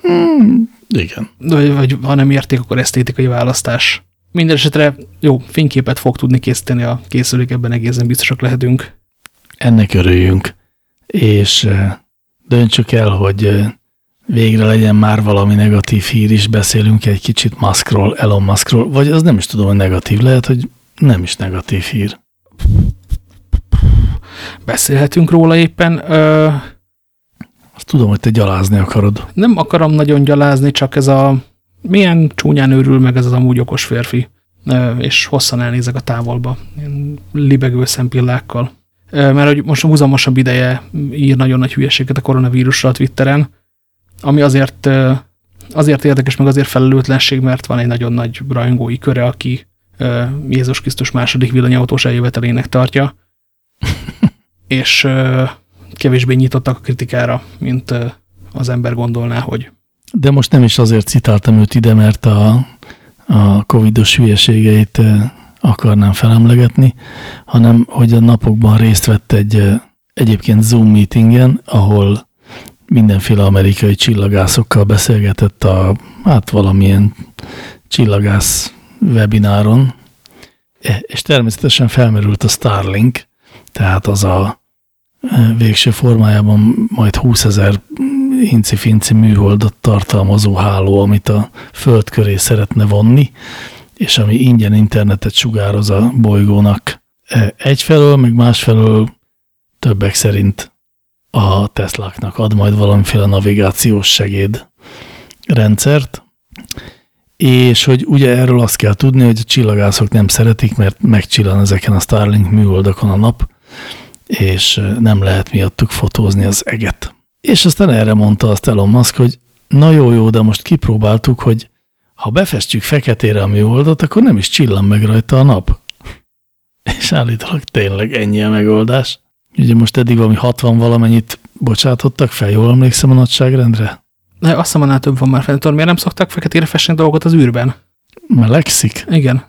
Speaker 2: Hmm, igen.
Speaker 1: Vagy, vagy ha nem érték, akkor esztétikai választás. Minden esetre jó, fényképet fog tudni készíteni a készülék, ebben egészen biztosak lehetünk.
Speaker 2: Ennek örüljünk. És döntsük el, hogy végre legyen már valami negatív hír is, beszélünk egy kicsit Muskról, Elon Muskról, vagy az nem is tudom, hogy negatív, lehet, hogy nem is negatív hír.
Speaker 1: Beszélhetünk róla éppen. Ö...
Speaker 2: Azt tudom, hogy te gyalázni akarod.
Speaker 1: Nem akarom nagyon gyalázni, csak ez a milyen csúnyán őrül meg ez az amúgy okos férfi, ö, és hosszan elnézek a távolba, ilyen libegő szempillákkal. Ö, mert hogy most a húzamosabb ideje ír nagyon nagy hülyeséget a koronavírusra a Twitteren, ami azért, azért érdekes, meg azért felelőtlenség, mert van egy nagyon nagy rajongói köre, aki Jézus Krisztus második villanyautós eljövetelének tartja, és kevésbé nyitottak a kritikára, mint az ember gondolná, hogy.
Speaker 2: De most nem is azért citáltam őt ide, mert a, a covidos hülyeségeit akarnám felemlegetni, hanem hogy a napokban részt vett egy egyébként Zoom meetingen, ahol mindenféle amerikai csillagászokkal beszélgetett a, hát valamilyen csillagász webináron, e, és természetesen felmerült a Starlink, tehát az a végső formájában majd 20 ezer inci-finci műholdat tartalmazó háló, amit a föld köré szeretne vonni, és ami ingyen internetet sugároz a bolygónak. E, egyfelől, meg másfelől többek szerint a Tesláknak ad majd valamiféle navigációs segéd rendszert, és hogy ugye erről azt kell tudni, hogy a csillagászok nem szeretik, mert megcsillan ezeken a Starlink műholdakon a nap, és nem lehet miattuk fotózni az eget. És aztán erre mondta azt Elon Musk, hogy na jó, jó, de most kipróbáltuk, hogy ha befestjük feketére a műholdat, akkor nem is csillan meg rajta a nap. És állítólag tényleg ennyi a megoldás. Ugye most eddig valami 60 valamennyit bocsátottak fel, jól emlékszem a nagyságrendre?
Speaker 1: Ne, azt hiszem, több van már. Tudom, miért nem szoktak feketére festeni dolgokat az űrben?
Speaker 2: Melegszik?
Speaker 1: Igen.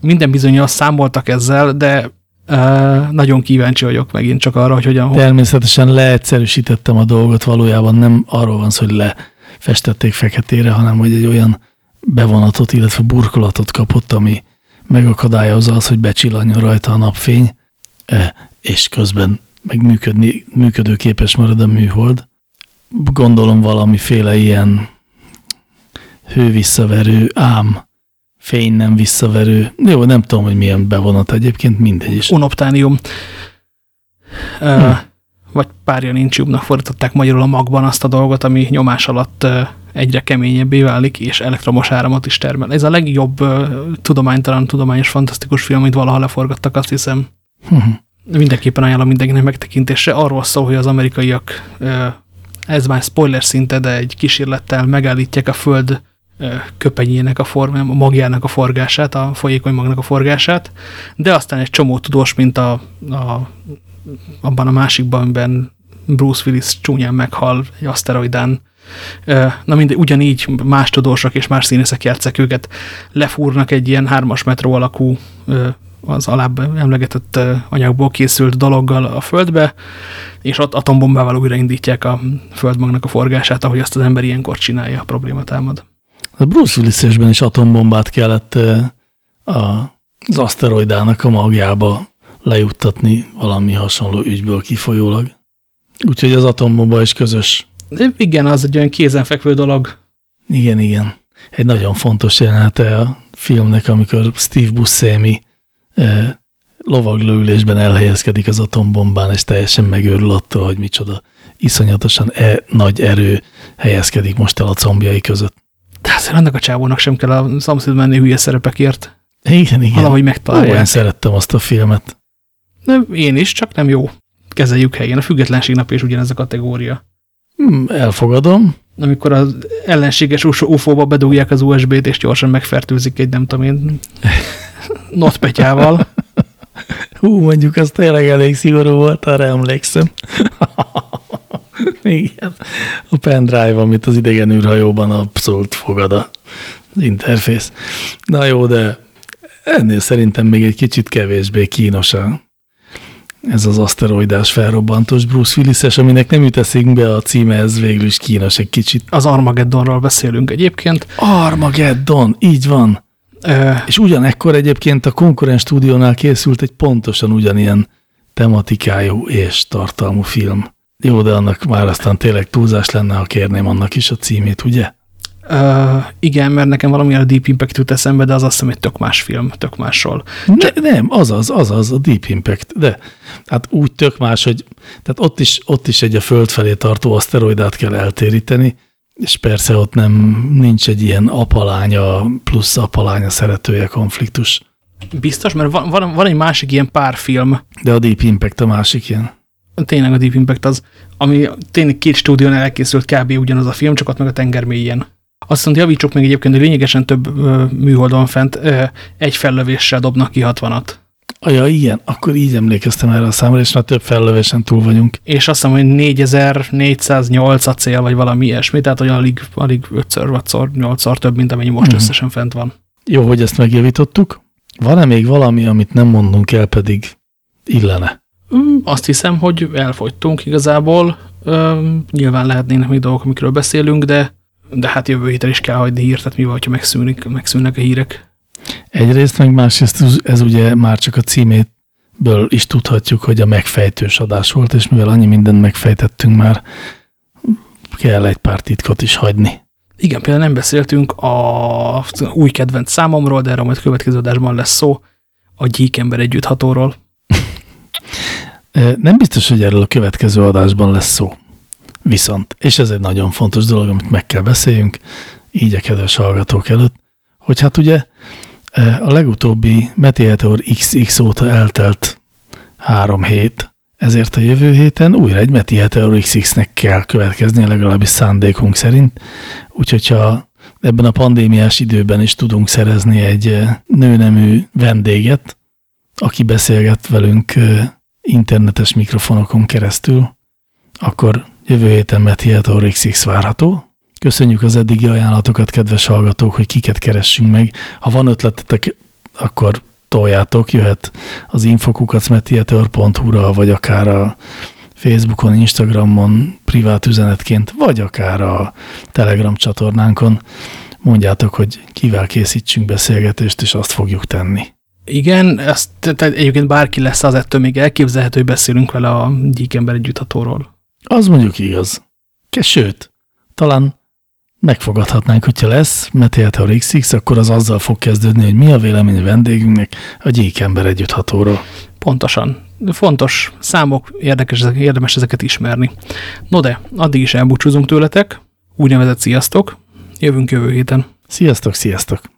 Speaker 1: Minden bizonyos számoltak ezzel, de uh, nagyon kíváncsi vagyok megint csak arra, hogy hogyan...
Speaker 2: Természetesen leegyszerűsítettem a dolgot, valójában nem arról van szó, hogy lefestették feketére, hanem hogy egy olyan bevonatot, illetve burkolatot kapott, ami megakadályozza az, hogy becsillanjon rajta a napfény, és közben meg működni, működőképes marad a műhold. Gondolom valamiféle ilyen hővisszaverő, ám fény nem visszaverő. Jó, nem tudom, hogy milyen bevonat egyébként, mindegy is.
Speaker 1: Unoptánium. Hm. Uh, vagy párja nincs jobbnak fordították magyarul a magban azt a dolgot, ami nyomás alatt uh, egyre keményebbé válik, és elektromos áramot is termel. Ez a legjobb uh, tudománytalan, tudományos, fantasztikus film, amit valaha leforgattak, azt hiszem. Hm. mindenképpen ajánlom mindenkinek megtekintésre. Arról szól, hogy az amerikaiak, ez már spoiler szinte, de egy kísérlettel megállítják a föld köpenyének a, form, a magjának a forgását, a folyékony magnak a forgását, de aztán egy csomó tudós, mint a, a, abban a másikban, amiben Bruce Willis csúnyán meghal egy aszteroidán, na mindegy, ugyanígy más tudósok és más színészek játszák őket, lefúrnak egy ilyen hármas metró alakú az alább emlegetett anyagból készült dologgal a Földbe, és ott atombombával újraindítják a Földmagnak a forgását, ahogy azt az ember ilyenkor csinálja, a probléma támad.
Speaker 2: A Bruce willis is atombombát kellett az aszteroidának a magjába lejuttatni valami hasonló ügyből kifolyólag. Úgyhogy az atombomba is közös.
Speaker 1: De igen, az egy olyan kézenfekvő dolog.
Speaker 2: Igen, igen. Egy nagyon fontos jelenete a filmnek, amikor Steve Buscemi lovaglőülésben elhelyezkedik az atombombán, és teljesen megőrül attól, hogy micsoda iszonyatosan e nagy erő helyezkedik most el a combjai között.
Speaker 1: De azért annak a csávónak sem kell a szomszéd menni hülye szerepekért.
Speaker 2: Igen, igen.
Speaker 1: Valahogy megtalálják.
Speaker 2: Olyan szerettem azt a filmet.
Speaker 1: De én is, csak nem jó. Kezeljük helyén. A függetlenség nap is ugyanez a kategória.
Speaker 2: Hmm, elfogadom.
Speaker 1: Amikor az ellenséges UFO-ba bedugják az USB-t, és gyorsan megfertőzik egy nem tudom én notpetyával.
Speaker 2: Hú, mondjuk az tényleg elég szigorú volt, arra emlékszem. Igen. A pendrive, amit az idegen űrhajóban abszolút fogad az interfész. Na jó, de ennél szerintem még egy kicsit kevésbé kínos a, ez az aszteroidás felrobbantós Bruce Willis-es, aminek nem jut eszünkbe a címe, ez végül is kínos egy kicsit.
Speaker 1: Az Armageddonról beszélünk egyébként.
Speaker 2: Armageddon, így van. Ö... És ugyanekkor egyébként a konkurens stúdiónál készült egy pontosan ugyanilyen tematikájú és tartalmú film. Jó, de annak már aztán tényleg túlzás lenne, ha kérném annak is a címét, ugye?
Speaker 1: Uh, igen, mert nekem valami a Deep Impact jut eszembe, de az azt hiszem egy tök más film, tök másról.
Speaker 2: Ne, nem, azaz, azaz, a Deep Impact, de hát úgy tök más, hogy tehát ott is, ott is egy a föld felé tartó aszteroidát kell eltéríteni, és persze ott nem nincs egy ilyen apalánya plusz apalánya szeretője konfliktus.
Speaker 1: Biztos, mert van, van, van egy másik ilyen párfilm.
Speaker 2: De a Deep Impact a másik ilyen.
Speaker 1: Tényleg a Deep Impact az, ami tényleg két stúdión elkészült kb. ugyanaz a film, csak ott meg a tenger mélyén. Azt mondja, javítsuk meg egyébként, hogy lényegesen több ö, műholdon fent ö, egy fellövéssel dobnak ki 60-at.
Speaker 2: Aja, ilyen, akkor így emlékeztem erre a számra, és már több fellövésen túl vagyunk.
Speaker 1: És azt hiszem, hogy 4408 a cél, vagy valami ilyesmi, tehát hogy alig, alig 5-ször, 6-szor, 8-szor több, mint amennyi most hmm. összesen fent van.
Speaker 2: Jó, hogy ezt megjavítottuk. Van-e még valami, amit nem mondunk el, pedig illene?
Speaker 1: Mm, azt hiszem, hogy elfogytunk igazából. Nyilván lehetnének még dolgok, amikről beszélünk, de de hát jövő héten is kell hagyni hírt, tehát mi van, ha megszűnik, megszűnnek a hírek.
Speaker 2: Egyrészt, meg másrészt ez ugye már csak a címéből is tudhatjuk, hogy a megfejtős adás volt, és mivel annyi mindent megfejtettünk már, kell egy pár titkot is hagyni.
Speaker 1: Igen, például nem beszéltünk a új kedvenc számomról, de erről majd következő adásban lesz szó, a Gyíkember együtthatóról.
Speaker 2: Nem biztos, hogy erről a következő adásban lesz szó. Viszont, és ez egy nagyon fontos dolog, amit meg kell beszéljünk, így a kedves hallgatók előtt, hogy hát ugye a legutóbbi Meteor XX óta eltelt három hét, ezért a jövő héten újra egy Meteor XX-nek kell következni, legalábbis szándékunk szerint. Úgyhogy ha ebben a pandémiás időben is tudunk szerezni egy nőnemű vendéget, aki beszélget velünk internetes mikrofonokon keresztül, akkor Jövő héten Meteor XX várható. Köszönjük az eddigi ajánlatokat, kedves hallgatók, hogy kiket keressünk meg. Ha van ötletetek, akkor toljátok, jöhet az infokukacmetiator.hu-ra, vagy akár a Facebookon, Instagramon privát üzenetként, vagy akár a Telegram csatornánkon. Mondjátok, hogy kivel készítsünk beszélgetést, és azt fogjuk tenni.
Speaker 1: Igen, ezt, tehát egyébként bárki lesz az ettől még elképzelhető, hogy beszélünk vele a Gyíkember együtthatóról.
Speaker 2: Az mondjuk igaz. Sőt, talán megfogadhatnánk, hogyha lesz Meteor XX, akkor az azzal fog kezdődni, hogy mi a vélemény a vendégünknek a gyékember együtthatóról.
Speaker 1: Pontosan. Fontos számok, érdekes, érdemes ezeket ismerni. No de, addig is elbúcsúzunk tőletek, úgynevezett sziasztok, jövünk jövő héten.
Speaker 2: Sziasztok, sziasztok!